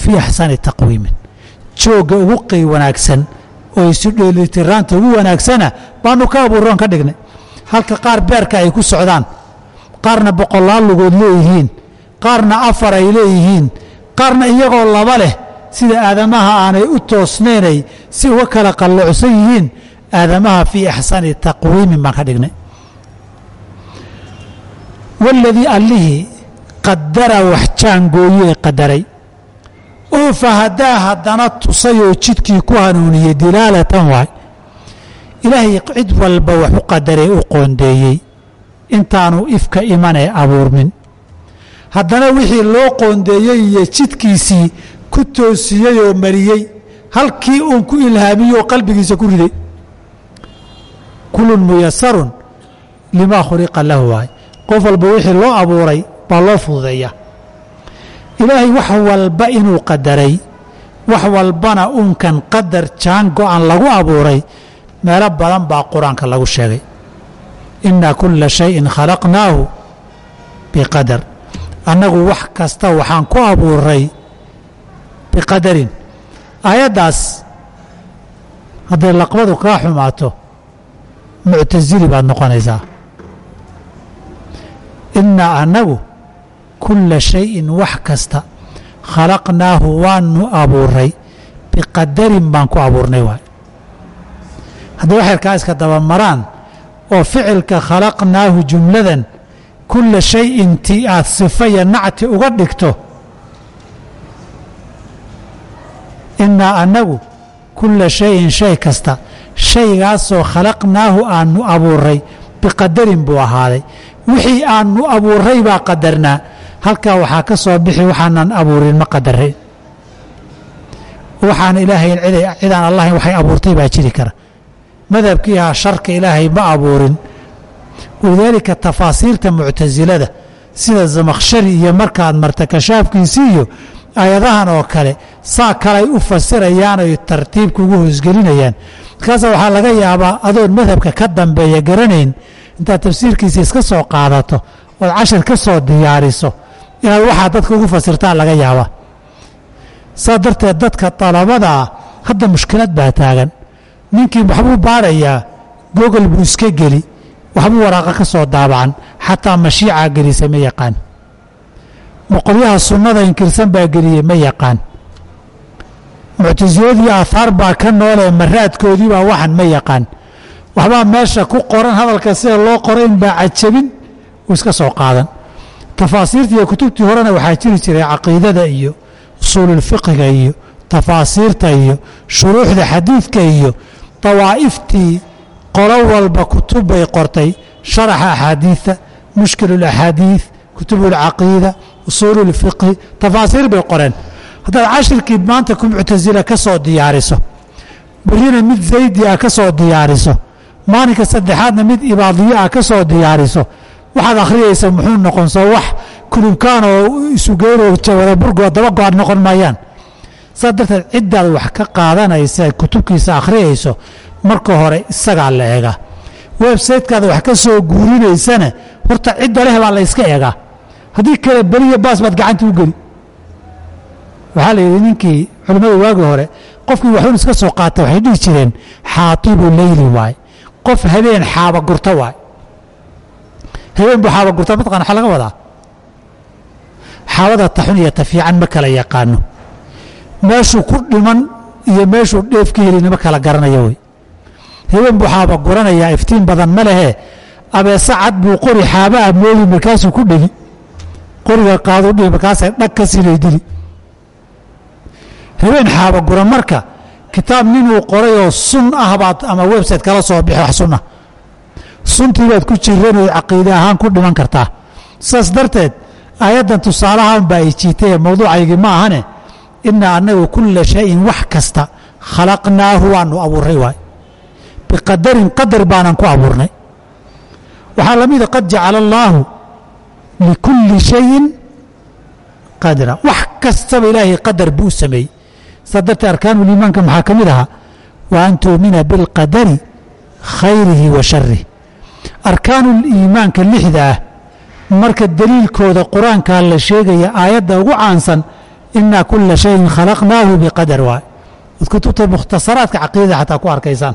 fii axsani taqwiimin. Joogga ugu qey wanaagsan oo isu dheelitiraanta ugu wanaagsana baanu ka abuuroon ka dhignay. Halka qaar beerka ay ku socdaan. Qaarna boqolaal lugood leeyihiin. Qaarna afar ay leeyihiin. Qaarna iyagoo laba leh sida aadamaha aanay u toosnaynay si uga kala qallocsan yihiin aadamaha fii axsani taqwiimin baan ka dhignay. Waladii allihii qadara wax jaangooyee qadaray oo fahadaa haddana tusayoo jidkii ku hanuuniyey dilaalatan waay. Ilaahay cid walba wax u qadaree u qoondeeyey. Intaanu ifka imanee abuurmin. Haddana wixii loo qoondeeyey iyo jidkiisii ku toosiyey oo mariyey halkii uun ku ilhaamiyoo qalbigiisa ku riday. Kullun muyasarun limaa khuliqa lahu waay. Qof walba wixii loo abuuray baa loo fududeeya ilaahay wax walba inuu qadaray wax walbana uunkan qadar jaan go-an lagu abuuray meelo badan baa qur'aanka lagu sheegay. Inna kulla shayin khalaqnaahu biqadar. Annagu wax kasta waxaan ku abuuray biqadarin. Aayaddaas hadday laqbadu kaa xumaato muctasili baad noqonaysaa. Innaa annagu kulla shayin wax kasta khalaqnaahu waanu abuuray biqadarin baan ku abuurnay waay. Hadday waxyarkaa iska dabamaraan oo ficilka khalaqnaahu jumladan kulla shayin ti aad sifaya nacti uga dhigto innaa annagu kulla shayin shay kasta shaygaasoo khalaqnaahu aanu abuuray biqadarin buu ahaaday. Wixii aanu abuuray baa qadarnaa halkaa waxaa ka soo bixi waxaanan abuurin ma qadarin waxaan ilaahay cidaan allahayn waxay abuurtay baa jiri kara. Madhabkii ahaa sharka ilaahay ma abuurin. Walidaalika tafaasiirta muctasilada sida zamakhshari iyo markaad marta kashaafkiisii iyo aayadahan oo kale saa kalay u fasirayaan oy tartiibka ugu hoosgelinayaan. Markaasa waxaa laga yaabaa adoon madhabka ka dambeeya garanayn intaad tafsiirkiisa iska soo qaadato ood cashar ka soo diyaariso inaad waxaa dadka ugu fasirtaan laga yaabaa saa darteed dadka dalabadaa hadda mushkilad baa taagan. Ninkii waxbuu baadhayaa gogol buu iska geli waxbuu waraaqa ka soo daabacan xataa mashiicaa gelisa ma yaqaan. Boqolyaha sunnada inkirsan baa geliyey ma yaqaan. Muctasiladii aahaar baa ka noolee maraadkoodii waxan ma yaqaan. Waxbaa meesha ku qoran hadalka sida loo qorayn baa cajabin uu iska soo qaadan tafaasiirtii iyo kutubtii horena waxaa jiri jiray caqiidada iyo usuululfiqiga iyo tafaasiirta iyo shuruuxda xadiidka iyo dawaa'iftii qolo walba kutub bay qortay sharaxa axaadiida mushkilulaxaadiid kutubulcaqiida usuululfiqhi tafaasiir bay qoreen. Haddaad cashirkii maanta ku muctasila ka soo diyaariso berrina mid zaydi ah ka soo diyaariso maalinka saddexaadna mid ibaadiyo ah ka soo diyaariso waxaad akhriyaysa muxuu noqon soo wax kulubkaan oo isugeynoo jawada burgoo daba go-an noqon maayaan. Saas darteed ciddaad wax ka qaadanaysa kutubkiisa akhriyayso marka hore isagaa la eega websaytekaada wax ka soo guurinaysana horta cidda leh baa la eegaa haddii kale beriya baas baad gacanta u geli. Waxaa la yidhi ninkii culimmada waagi hore qofkii waxuun iska soo qaata waxay dhihi jireen xaatibu leyli waay qof habeen xaaba gurta waay habeen xaaba gurta mataqana waxa laga wadaa. Xaabada taxun iyo tafiican ma kala yaqaano. Meeshuu ku dhiman iyo meeshuu dheef ka heli nima kala garanaya wey habeen buu xaaba guranayaa iftiin badan ma lehee abeese cad buu qori xaaba moodi markaasuu ku dhegi qoriga qaadu dhihi markaasay dhag ka sinay dili. Habeen xaaba gura marka kitaab ninuu qoray oo sun ah baad ama website kala soo bixi wax sunna suntii baad ku jiranood caqiide ahaan ku dhiman kartaa. Saas darteed aayaddan tusaalahaan baa ay jiitay mawduucaygii ma ahane inaa annagu kulla shayin wax kasta khalaqnaahu waanu abuuray waay. Biqadarin qadar baanan ku abuurnay. Waxaa la qad jacala allaahu likulli shayin qadra. Wax kastaba ilaahay qadar buu sameeyey. Saa darteed arkaanuliimaanka maxaa ka mid ahaa? Wa an tuumina bilqadari khayrihi wa sharih arkaanuliimaanka lixda ah marka deliilkooda qur'aankaa la sheegaya aayadda ugu caansan inaa kula shayin khalaqnaahu biqadar waay ad kutubta mukhtasaraadka caqiidada xataa ku arkaysaan.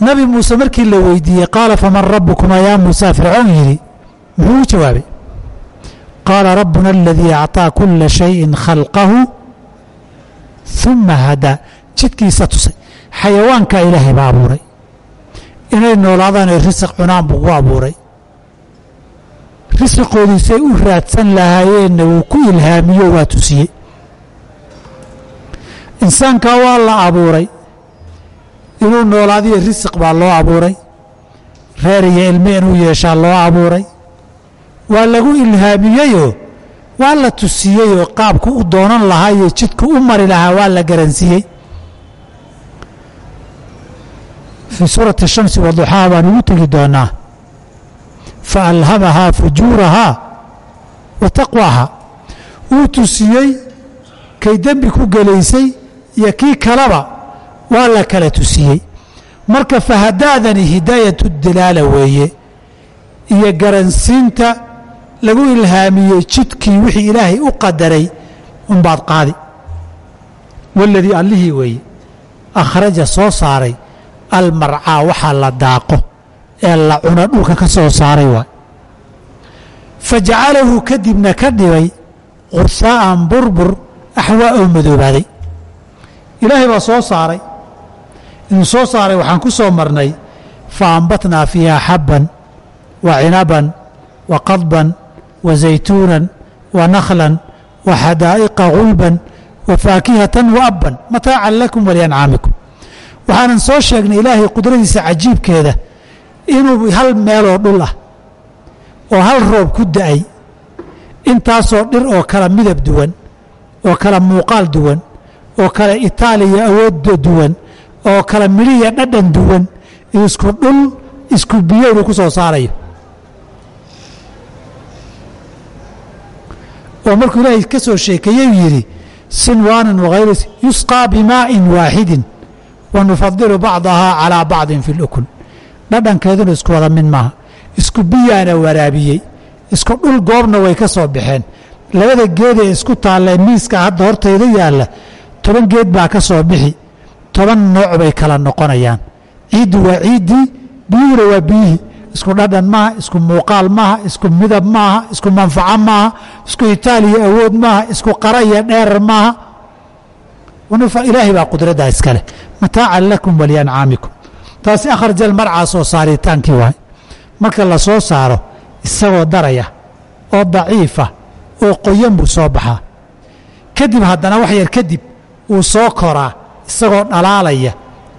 Nabi muuse markii la weydiiyey qaala faman rabukumaa yaa muusa fircoon yidhi muxuu u jawaabay. Qaala rabbuna aladii acطaa kula shayin khalqahu uma hadaa. Jidkiisa tusay. Xayawaankaa ilaahay baa abuuray inay noolaadaan oy risiq cunaan buu ku abuuray risiqoodiisay u raadsan lahaayeenna wuu ku ilhaamiyo waa tusiyey insaankaa waa la abuuray. Inuu noolaadiyo risiq baa loo abuuray. Reer iyo ilme inuu yeeshaa loo abuuray. Waa lagu ilhaamiyeyoo waa la tusiyeyoo qaabku u doonan lahaa iyo jidku u mari lahaa waa la garansiiyey fii suurati shamsi waduxaaha baan ugu tegi doonaa fa alhamahaa fujuurahaa wa taqwaaha wuu tusiyey kay dembi ku gelaysay iyo kii kaleba waa la kala tusiyey marka fahadaadani hidaayatu dilaala weeye iyo garansiinta lagu ilhaamiyey jidkii wixii ilaahay u qadaray unbaad qaadi waladii allihii weeye soo saaray almarcaa waxaa la daaqo ee la cuno dhulka ka soo saaray waay. Fajacalahu kadibna ka dhibay qusaa'an burbur axwaa oo madoobaaday. Ilaahay baa soo saaray. Inuu soo saaray waxaan ku soo marnay fa ambatnaa fiiha xabban wa cinaban wa qadban wa zaytuunan wa nakhlan wa xadaa'iqa gulban wa faakihatan wa abban mataacan lakum waliancaamikum waxaanan soo sheegnay ilaahay qudradiisa cajiibkeeda inuu hal meeloo dhul ah oo hal roob ku da'ay intaasoo dhir oo kala midab duwan oo kala muuqaal duwan oo kale itaaliya awoodda duwan oo kala midhiya dhadhan duwan isku dhul isku biyo inuu ku soo saarayo. Oo markuu ilaahay ka soo sheekeeyey yidhi sinwaanan wahayr yusqaa bimaa'in waaxidin wa nufadilu bacdahaa calaa bacdin fi lukul dhadhankeeduna isku wada mid maaha. Isku biyaana waraabiyey. Isku dhul goobna way ka soo baxeen. Labada geed ee isku taallee miiska hadda hortayda yaalla toban geed baa ka soo bixi. Toban nooc bay kala noqonayaan. Ciiddu waa ciiddii biyuhuna waa biyihii isku dhadhan maaha isku muuqaal maaha isku midab maaha isku manfaco maaha isku itaaliya awood maaha isku qara iyo dheerar maaha ilaahay baa qudraddaa iskale. Mataacan lakum waliancaamikum taasi akhrajal marcaa soo saaritaankii waay. Marka la soo saaro isagoo daraya oo daciifa oo qoyan buu soo baxaa. Kadib haddana wax yar kadib wuu soo koraa isagoo dhalaalaya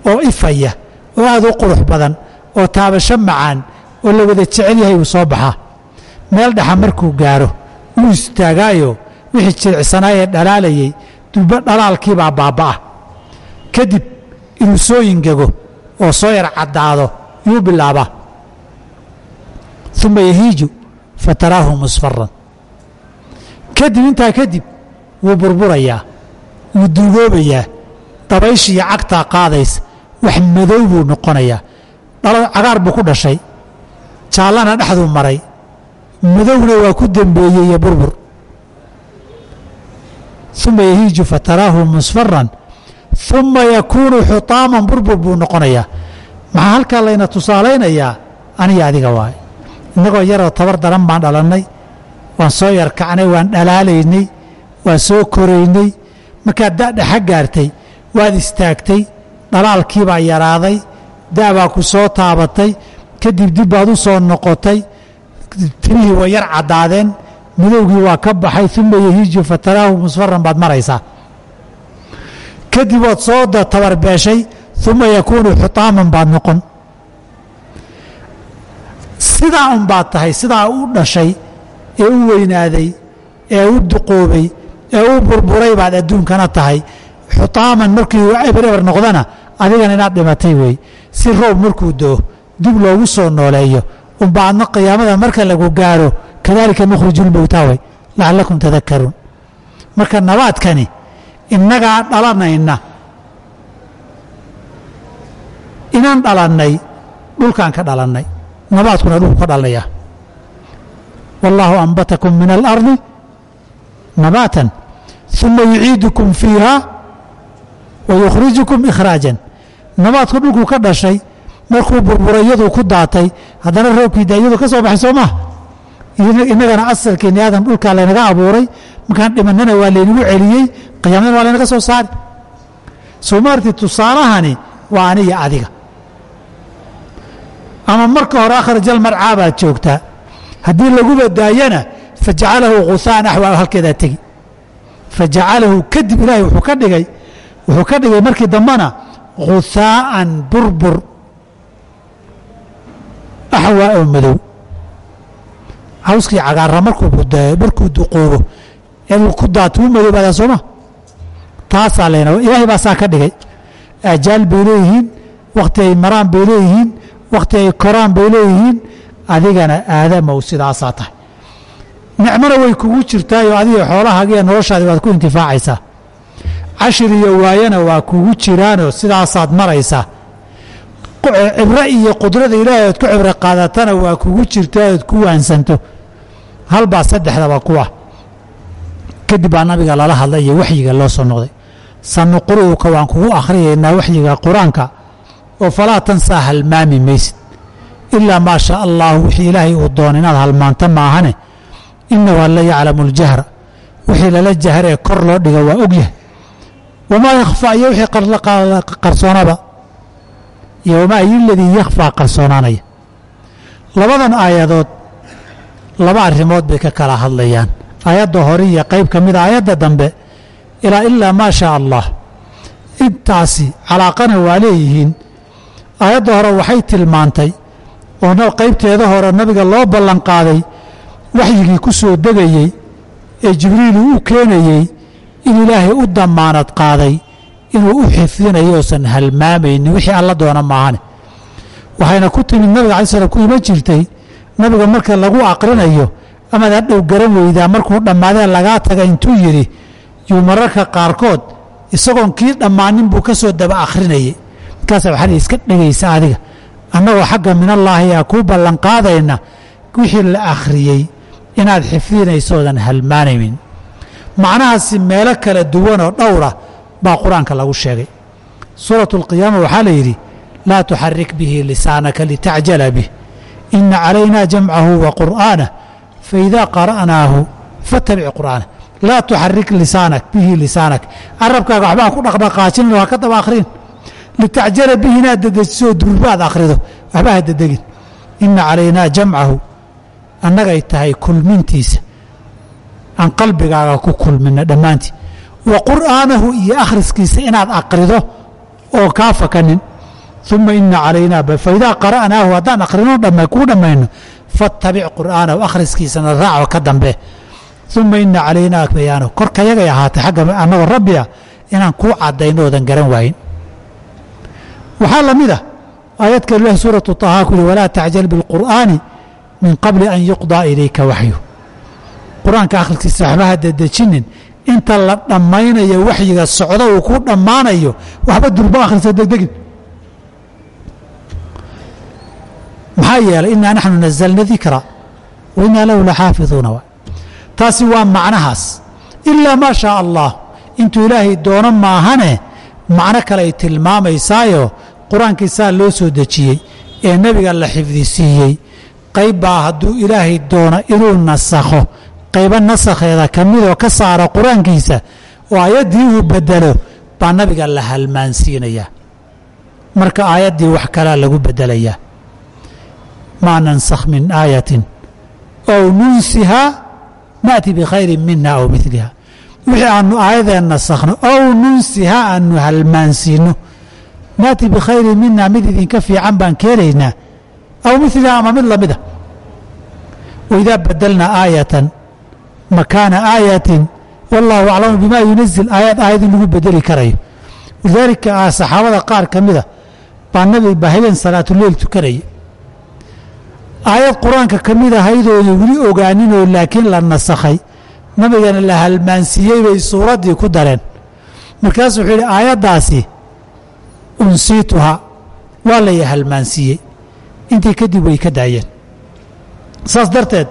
oo ifaya oo aad u qurux badan oo taabasho macaan oo la wada jecel yahay wuu soo baxaa. Meel dhexa markuu gaaro wuu istaagaayo wixii jilicsanaayee dhalaalayay dulba dhalaalkiibaa baabba'a kadib inuu soo ingego oo soo yar caddaado yuu bilaabaa. Uma yahiiju fataraahu musfaran kadib intaa kadib wuu burburayaa wuu duugoobayaa dabayshiiyo cagtaa qaadaysa wax madow buu noqonayaa. Cagaar buu ku dhashay jaallana dhexduu maray. Madowna waa ku dembeeyey iyo burbur uma yahiiju fataraahu musfaran uma yakuunu xutaaman burbur buu noqonayaa. Maxaa halkaa layna tusaalaynayaa aniga adiga waay innagoo yaroo tabar daran baan dhalannay waan soo yarkacnay waan dhalaalaynay waan soo koraynay markaad dadhexa gaartay waad istaagtay dhalaalkiibaa yaraaday da'baa ku soo taabatay kadib dib baad u soo noqotay tirihii way yar caddaadeen madowgii waa ka baxay uma yahiiju fataraahu musfaran baad maraysaa kadib waad soo tabarbeeshay uma yakuunu xutaaman baad noqon. Sidaa un tahay sidaa u dhashay ee u weynaaday ee u duqoobay ee u burburay baad adduunkana tahay. Xutaaman markii eber eber noqdana adigana inaad dhimatay wey si roob markuu doo dib loogu soo nooleeyo. Unbaadna qiyaamada marka lagu gaaro kadaalika nukhriju lmowtaa wey lacallakum tadakaruun marka nabaadkani innagaa dhalanayna inaan dhalannay dhulkaan ka dhalannay nabaadkuna dhulku ka dhalanayaa wallaahu ambatakum min alardi nabaatan uma yuciidukum fiiha wa ikhraajan nabaadku dhulkuu ka dhashay markuu burburay iyaduu ku daatay haddana roobkii da iyaduu ka soo baxay soo maha innagana asalkeeni aadan dhulkaa laynaga abuuray markaan dhimanana waa laynagu celiyey qiyaamadana waa laynaga soo saari. Soo maarti tusaalahani waa aniga adiga. Ama marka hore akhrajal marcaa baad joogtaa haddii laguba daayana fajacalahu khusaan axwaa halkeedaa tegi. Fajacalahu kadib ilaahay wuxuu ka dhigay wuxuu ka dhigay markii dambena khusaa'an burbur. Axwaa oo madow hawskii cagaara markuu duqoobo inuu ku daato u madoobadaa sooma taasaa layna ilaahay baa saa ka dhigay. Ajaal bay leeyihiin wakhti ay maraan bay leeyihiin wakhti ay koraan bay leeyihiin adigana aadamow sidaasaa tahay. Nicmona way kugu jirtaayoo adiga xoolahaagiiyo noloshaadi waad ku intifaacaysaa. Cashir iyo waayana waa kugu jiraanoo sidaasaad maraysaa. Cibro iyo qudrada ilaahay ood ku cibro qaadatana waa kugu jirtaa ood ku waansanto halbaa saddexdaba ku ah. Kadib baa nabiga lala hadlay iyo waxyiga loo soo noqday. Sanuqru'uka waan kugu akhriyaynaa waxyiga qur'aanka oo falaa tansaa halmaami maysid. Ilaa maa shaa allaahu wixii ilaahay uu doona inaad halmaanto maahane inahu alla yaclamu اljahra wixii lala jahree kor loo dhigo waa ogyahay wamaa yakhfaa iyo wixii qarsoonaba. Iyo wamaa iladii yakhfaa qarsoonaanaya labadan aayadood laba arrimood bay ka kala hadlayaan. Aayadda hore iyo qayb ka mida aayadda dambe ilaa ilaa maa shaa allah. Intaasi calaaqana waa leeyihiin. Aayadda hore waxay tilmaantay oo qaybteeda hore nabiga loo ballan qaaday waxyigii ku soo degayey ee jibriilu u keenayey in ilaahay u damaanad qaaday inuu u xifdinayo oosan halmaamaynin. Wixii alla doona maahane. Waxayna ku timid nabiga alai slam ku iman jirtay nabiga marka lagu aqrinayo amaad hadhow garan weydaa markuu dhammaadee lagaa taga intuu yidhi yuu mararka qaarkood isagoon kii dhammaanin buu ka soo daba akhrinayay markaasa waxaa iska dhegaysa adiga annagoo xagga minallaahi aa kuu ballanqaadayna wixii la akhriyey inaad xifdinaysoodan halmaanaynin macnahaasi meelo kala duwanoo dhowra baa qur'aanka lagu sheegay. Suuratu alqiyaama waxaa la yidhi laa tuxarik bihi lisaanaka litacjala bih ina calaynaa jamcahu wa qur'aanah faidaa qara'naahu fatabic qur'aanah laa tuxarik lisaanak bihi lisaanak carabkaaga waxbaa ku dhaqdhaqaajinin oo ha ka daba akhrin litacjala bihi inaad dedejisooo durbaad akhrido waxba ha dedegin ina calaynaa jamcahu annagay tahay kulmintiisa aan qalbigaaga ku kulmina dhammaantii wa qur'aanahu iyo akhriskiisa inaad aqrido oo kaa fakanin uma ina calaynaa faidaa qara'naahu haddaan akhrino dham kuu dhammayno fattabic qur'aanahu akhriskiisana raaco ka dambe uma ina calaynaa bayaanahu korka ahaatay xagga annagoo rabbi inaan kuu caddayno garan waayin waxaa la mid ah aayad kale suuratu طahaa ku yihi walaa taxjal biاlqur'aani min qabli an yuqdaa ilayka waxyu qur'aanka akhriskiisa waxba hadadejinin inta la dhammaynayo waxyiga socdo uu ku dhammaanayo waxba durba akhrisa degdegin maxaa yeelay inaa naxnu nazalna dikra wa lahu laxaafiظuuna taasi waa macnahaas. Ilaa maa shaa allah intuu ilaahay doono maahane macno kale ay tilmaamaysaayo qur'aankiisaa loo soo dejiyey ee nebiga la xifdisiiyey. Qayb baa hadduu ilaahay doono inuu nasakho qaybo nasakheeda ka midoo ka saara qur'aankiisa oo aayaddii uu bedelo baa nabiga la halmaansiinayaa marka aayaddii wax kalaa lagu bedelayaa maa nansakh min aayatin ow nunsihaa naأti bikhayrin mina aw miliha wixii aanu aayadeen nasakhno ow nunsihaa aanu halmaansiino naأti bikhayrin mina mid idinka fiican baan keenaynaa aw miliha ama mid lamida waidaa badalnaa aayatan makaana aayatin wallaahu aclamu bima yunazil aayad aayad lagu bedeli karayo walidaalika saxaabada qaar ka mida baa nabi baa habeen salaatuleil tukanaya aayad qur'aanka ka mid ahaydooda weli ogaaninoo laakiin la nasakhay. Nabigana la halmaansiiyey bay suuraddii ku dareen. Markaasuu wuxuu yidhi aayaddaasi unsiituha waa laya halmaansiiyey. Intii kadib way ka daayeen. Saas darteed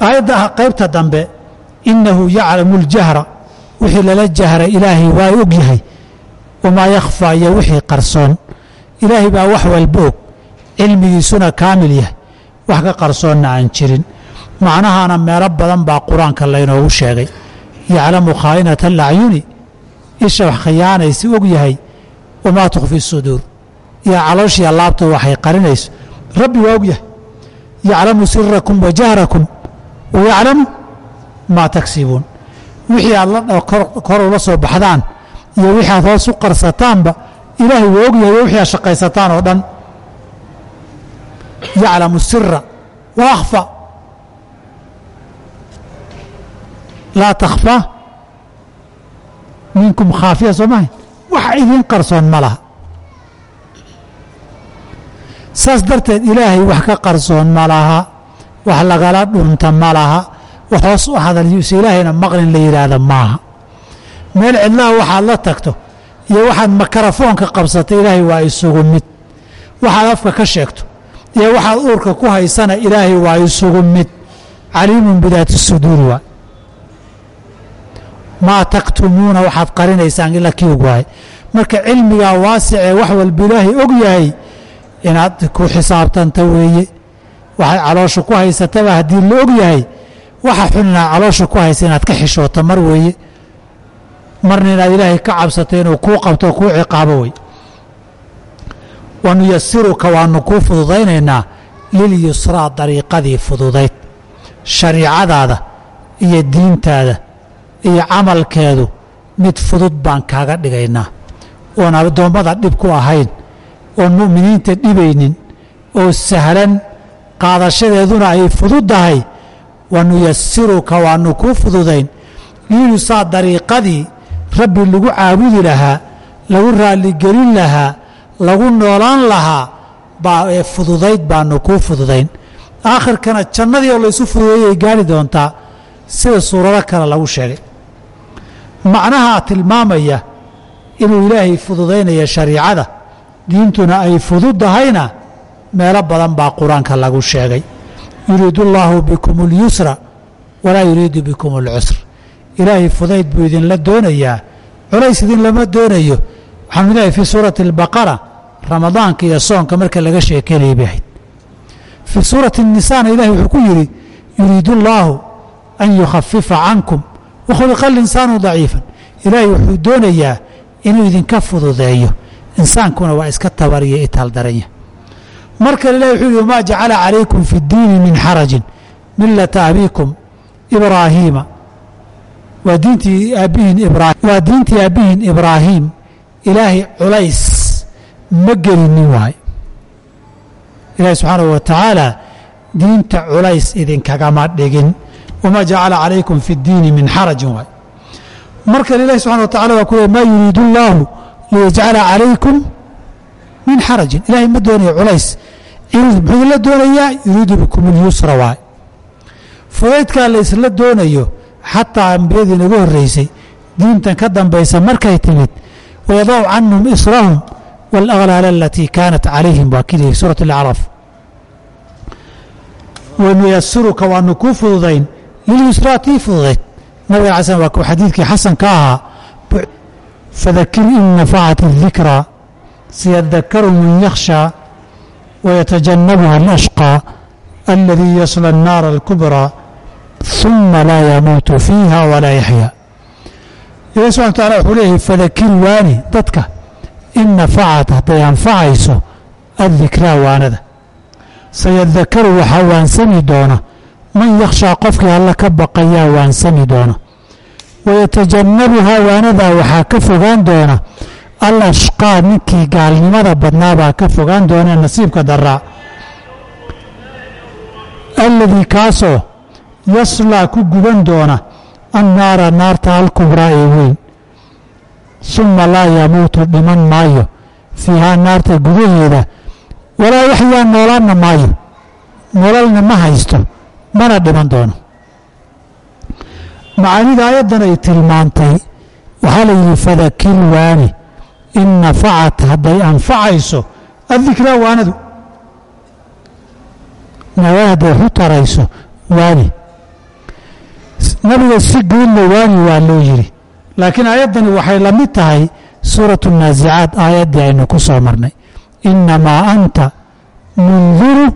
aayadda qaybta dambe innahu yaclamu اljahra wixii lala jahra ilaahay waa og yahay. Wamaa yakhfaa iyo wixii qarsoon. Ilaahay baa wax walba og cilmigiisuna kaamil yahay. Wax ka qarsoonna aan jirin. Macnahaana meelo badan baa qur'aanka laynoogu sheegay. Yaclamu khaa'inata alacyuni isha wax khiyaanaysa og yahay. Wamaa tukhfi suduur. Iyo calooshiya laabta waxay qarinayso. Rabbi waa og yahay. Yaclamu sirakum wa jahrakum. Wa yaclamu maa tagsibuun wixii aad kor ula soo baxdaan iyo wixii aad hoos u qarsataanba ilaahay waa og yahay wixii aad shaqaysataan oo dhan yaclamu sira wa akhfa laa takhfaa minkum khaafiya soo mahay wax idiin qarsoon ma laha saas darteed ilaahay wax ka qarsoon ma laha wax lagala dhunta ma laha wax hoos u hadalse ilaahayna maqlin la yidhaahda maaha meel cidlaha waxaad la iyo waxaad uurka ku haysana ilaahay waa isugu mid. Caliimun bidaati suduuri waa. Maa taktumuuna waxaad qarinaysaan ila kii og waay marka cilmigaa waasicee wax walba ilaahay og yahay inaad ku xisaabtanta weeye. Waxaad caloosha ku haysataba haddii la og yahay waxa xun caloosha ku haysa inaad ka xishoota mar weeye. Marna inaad ilaahay ka cabsato inuu kuu qabto kuu ciqaabo wey wanuyasiruka waanu kuu fududaynaynaa lilyusraa dariiqadii fududayd. Shariicadaada iyo diintaada iyo camalkeedu mid fudud baan kaaga dhigaynaa. Oon addoommada dhib ku ahayn oon mu'miniinta dhibaynin oo sahlan qaadashadeeduna ay fududdahay wanuyasiruka waanu kuu fududayn lilyusraa dariiqadii rabbi lagu caabudi lahaa lagu raalligelin lahaa lagu noolaan lahaa baa ee fududayd baanu kuu fududayn aakhirkana jannadii oo laysu fududeeyay gaari doontaa sida suurado kale lagu sheegay macnaha tilmaamaya inuu ilaahay fududaynaya shariicada diintuna ay fududahayna meelo badan baa qur-aanka lagu sheegay yuriidu allaahu bikum اlyusra walaa yuriidu bikum اlcusr ilaahay fudayd buu idinla doonayaa culays idinlama doonayo waxaanu leehay fii suurati اlbaqara ramadaanka iyo soonka marka laga sheekeynayay bay ahayd. Fii suurati nisana ilahi wuxuu ku yidhi yuriidu allaahu an yukhafifa cankum. Wakhuliqa alinsaanu daciifan. Ilaahay wuxuu doonayaa inuu idinka fududeeyo. Insaankuna waa iska tabar iyo itaal mar kale ilahi wuxuu yidhi wamaa jacala calaykum fi ddiini min xarajin millata abiikum ibraahiima waa diintii aabbihiin ibraahim. Ilaahay culays ma gelinin waay ilaahi subxaanahu wa tacaala diinta culays idinkagama dhigin wamaa jacala calaykum fi اddiini min xarajin waay mar kale ilahi subxana wa tacala waa ku le maa yuriidu اllaahu liyajcala calaykum min xarajin ilahay ma doonayo culays muxuu la doonayaa yuriidu bikum اlyusra waay fudaydkaa la isla doonayo xataa ambiyadii naga horreysay diintan ka dambaysa markay timid wayadacu canhum israhum wاlaglaal alatii kaanat calayhim waa kilihi suurat اlacraaf wanuyasiruka waanu kuu fududayn lilyusraa tii fududayd nabiga ala slam waa kuu xadiidkii xasan ka ahaa fadakir in nafacat الdikraa sayadakaru man yakhshaa wayatajannabuha alashqى aladii yasla الnaara اlkubraa ثuma laa yamuutu fiiha walaa yaxyaa ilahi subxana wataala wuxuu leeyahay fadakir waani dadka in nafacat hadday anfacayso addikraa waanada sayadakaru waxaa waansami doona man yakhshaa qofkii alla ka baqayaa waansami doona wayatajannabuhaa waanadaa waxaa ka fogaan doona al ashqaa ninkii gaalnimada badnaabaa ka fogaan doona nasiibka daraa alladii kaasoo yaslaa ku guban doona annaara naarta alkubraa ee weyn suma laa yamuutu dhiman maayo. Fiihaa naarta gudaheeda walaa yaxyaa noolaanna maayo. Nololna ma haysto mana dhiman doono. Macaanida aayaddan ay tilmaantay waxaa la yidhi fadakir waani in nafacat hadday anfacayso addikraa waanadu. Naga hadday waxu tarayso waani nabiga si guudna waani waa loo yidhi laakiin aayaddani waxay la mid tahay suuratu naasicaad aayaddii aynu ku soo marnay. Innamaa anta mundiru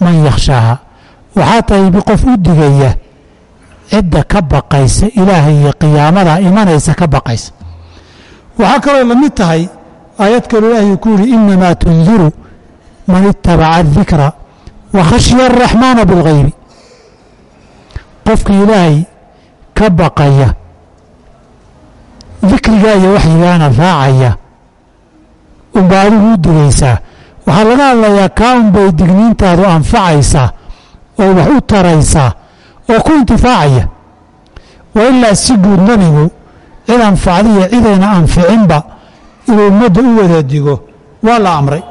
man yakhshaaha. Waxaa tahay qof u digaya cidda ka baqaysa ilaahay iyo qiyaamada imanaysa ka baqaysa. Waxaa kaloo la mid tahay aayad kaloo ilaahay ku yidhi inamaa tundiru man itabaca adikra wa khashya araxmaana bilghaybi. Qofka ilaahay ka baqaya dikrigaa iyo waxyigaana raacaya unba adigu u digaysaa waxaa laga hadlayaa kaa unbay digniintaadu anfacaysaa oo wax u taraysaa oo ku intifaacaya. Wa ilaa si guud nebigu cid anfacdiyo cidayna anficinba inuu ummadda u wada digo waa la amray.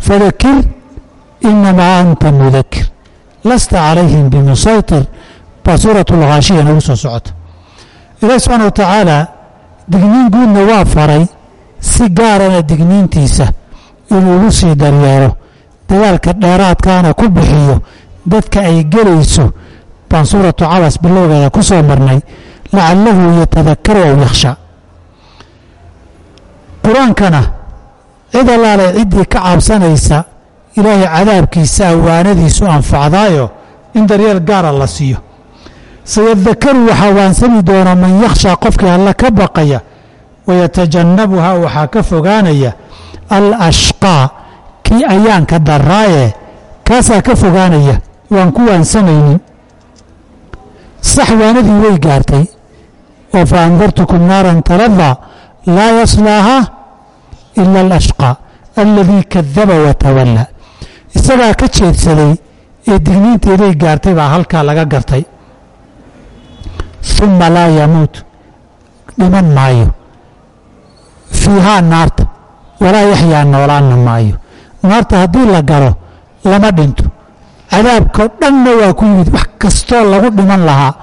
Fadakir inamaa anta mudakir. Lasta calayhim bimusaytir baa suuratu lkhaashiya nagu soo socota ilaahi subxaana wa tacaala digniin guudna waa faray si gaarana digniintiisa inuu ugu sii daryeelo. Dagaalka dheeraadkaana ku bixiyo dadka ay gelayso baan suuratu cabas bilowgeeda ku soo marnay lacalahu yatadakaru aw yakhsha. Qur'aankana cid allaale ciddii ka cabsanaysa ilaahay cadaabkiisa awaanadiisu anfacdaayo in daryeel gaara la siiyo sayadakaru waxaa waansami doona man yakhshaa qofkii alla ka baqaya wayatajannabuhaa waxaa ka fogaanaya al kii ayaanka daraaye kaasaa ka fogaanaya waan ku waansamaynin sax waanadii way gaartay oo fa andartukum naaran taladaa laa yaslaahaa ila alashqaa aladii kadaba watawallaa isagaa ka jeedsaday ee digniinteeday gaartay baa halkaa laga gartay uma laa yamuut. Dhiman maayo. Fiihaa naarta. Walaa yaxyaa noolaanna maayo. Naarta haddii la galo lama dhinto. Cadaabkao dhanna waa ku yimid. Wax kastoo lagu dhiman lahaa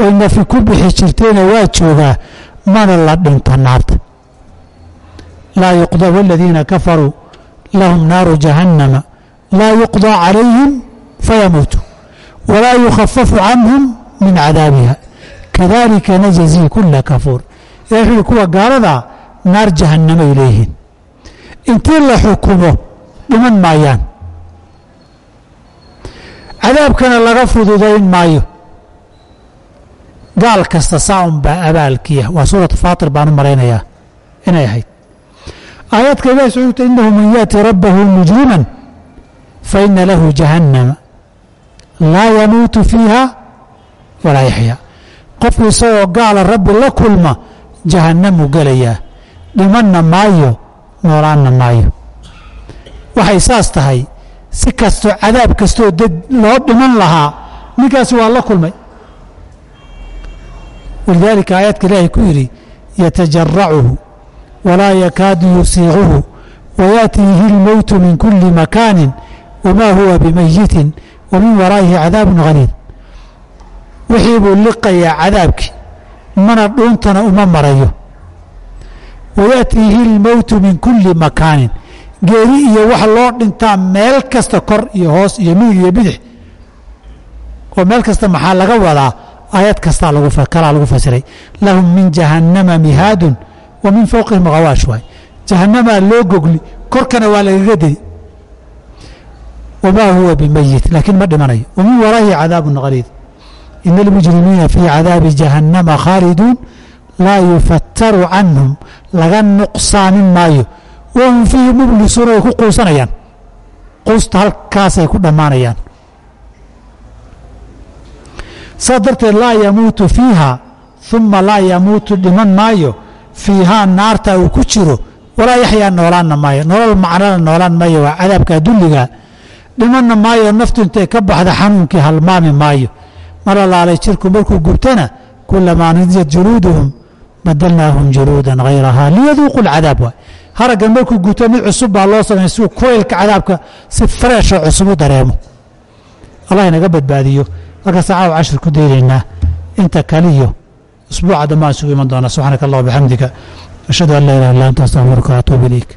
oy nafi ku bixi jirtayna waa joogaa mana la dhinto naarta. Laa yuqdaa waladiina kafaruu lahum naaru jahannama. Laa yuqdaa calayhim fayamuutuu walaa yukhafafu canhum min cadaabiha kadalika najzii kula kafuur ilahi wuxuu kuwa gaaladaa naar jahannamay leeyihiin. Intii la xukumo dhiman maayaan. Cadaabkana laga fududayn maayo. Gaal kasta saa un baa abaalkiya waa suuratu faatir baan u malaynayaa inay ahayd. Aayadka ilahi socota inahu man yaati rabbahu mujriman faina lahu jahannama. Laa yamuutu fiiha walaa yaxyaa qofku isagoo gaala rabbi la kulma jahannamuu gelayaa. Dhimanna maayo noolaanna maayo. Waxay saas tahay si kastoo cadaab kastoo dad loo dhiman lahaa ninkaasi waa la kulmay. Walidaalika aayaadka ilaahay ku yidhi yatajaracuhu walaa yakaadu yusiiquhu wayaatiihi اlmowtu min kuli makaanin wamaa huwa bimayitin wa min waraa'ihi cadaabun haliid wixii buu liqayaa cadaabkii mana dhuuntana uma marayo. Wayaatiihi اlmowtu min kuli makaanin geeri iyo wax loo dhintaa meel kasta kor iyo hoos iyo midig iyo bidix oo meel kasta maxaa laga wadaa? Aayad kastaa kalaa lagu fasiray. Lahum min jahannama mihaadun wa min fowqihim khawaash waay. Jahannamaa loo gogli korkana waa lagaga dedi wamaa huwa bimayit laakiin ma dhimanayo. Wa min waraahi cadaabun haliid ina almujrimiina fii cadaabi jahannama khaaliduun laa yufataru canhum laga nuqsaamin maayo wahum fiihi mublisuuna way ku quusanayaan quusta halkaasay ku dhammaanayaan saas darteed laa yamuutu fiiha uma laa yamuutu dhiman maayo fiihaa naarta uu ku jiro walaa yaxyaa noolaanna maayo nolol macnana noolaan maayo waa cadaabka dulliga dhimanna maayo naftu intay ka baxda xanuunkii halmaami maayo mar alaalay jirku markuu gubtana kulamaa nidiyat juluuduhum badalnaahum juluudan hayrahaa liyaduuqu lcadaab waay. Haraggan markuu guto mid cusub baa loo samay siuu koylka cadaabka si fareeshoo cusub u dareemo. Allah inaga badbaadiyo. Markaasa caaw cashir ku daynaynaa. Inta kaliyo usbuuca dambaan isugu iman doona subxaanaka allah bixamdika ashhadu an laa ilaha illa anta astaqfiruka waatuubu ilayk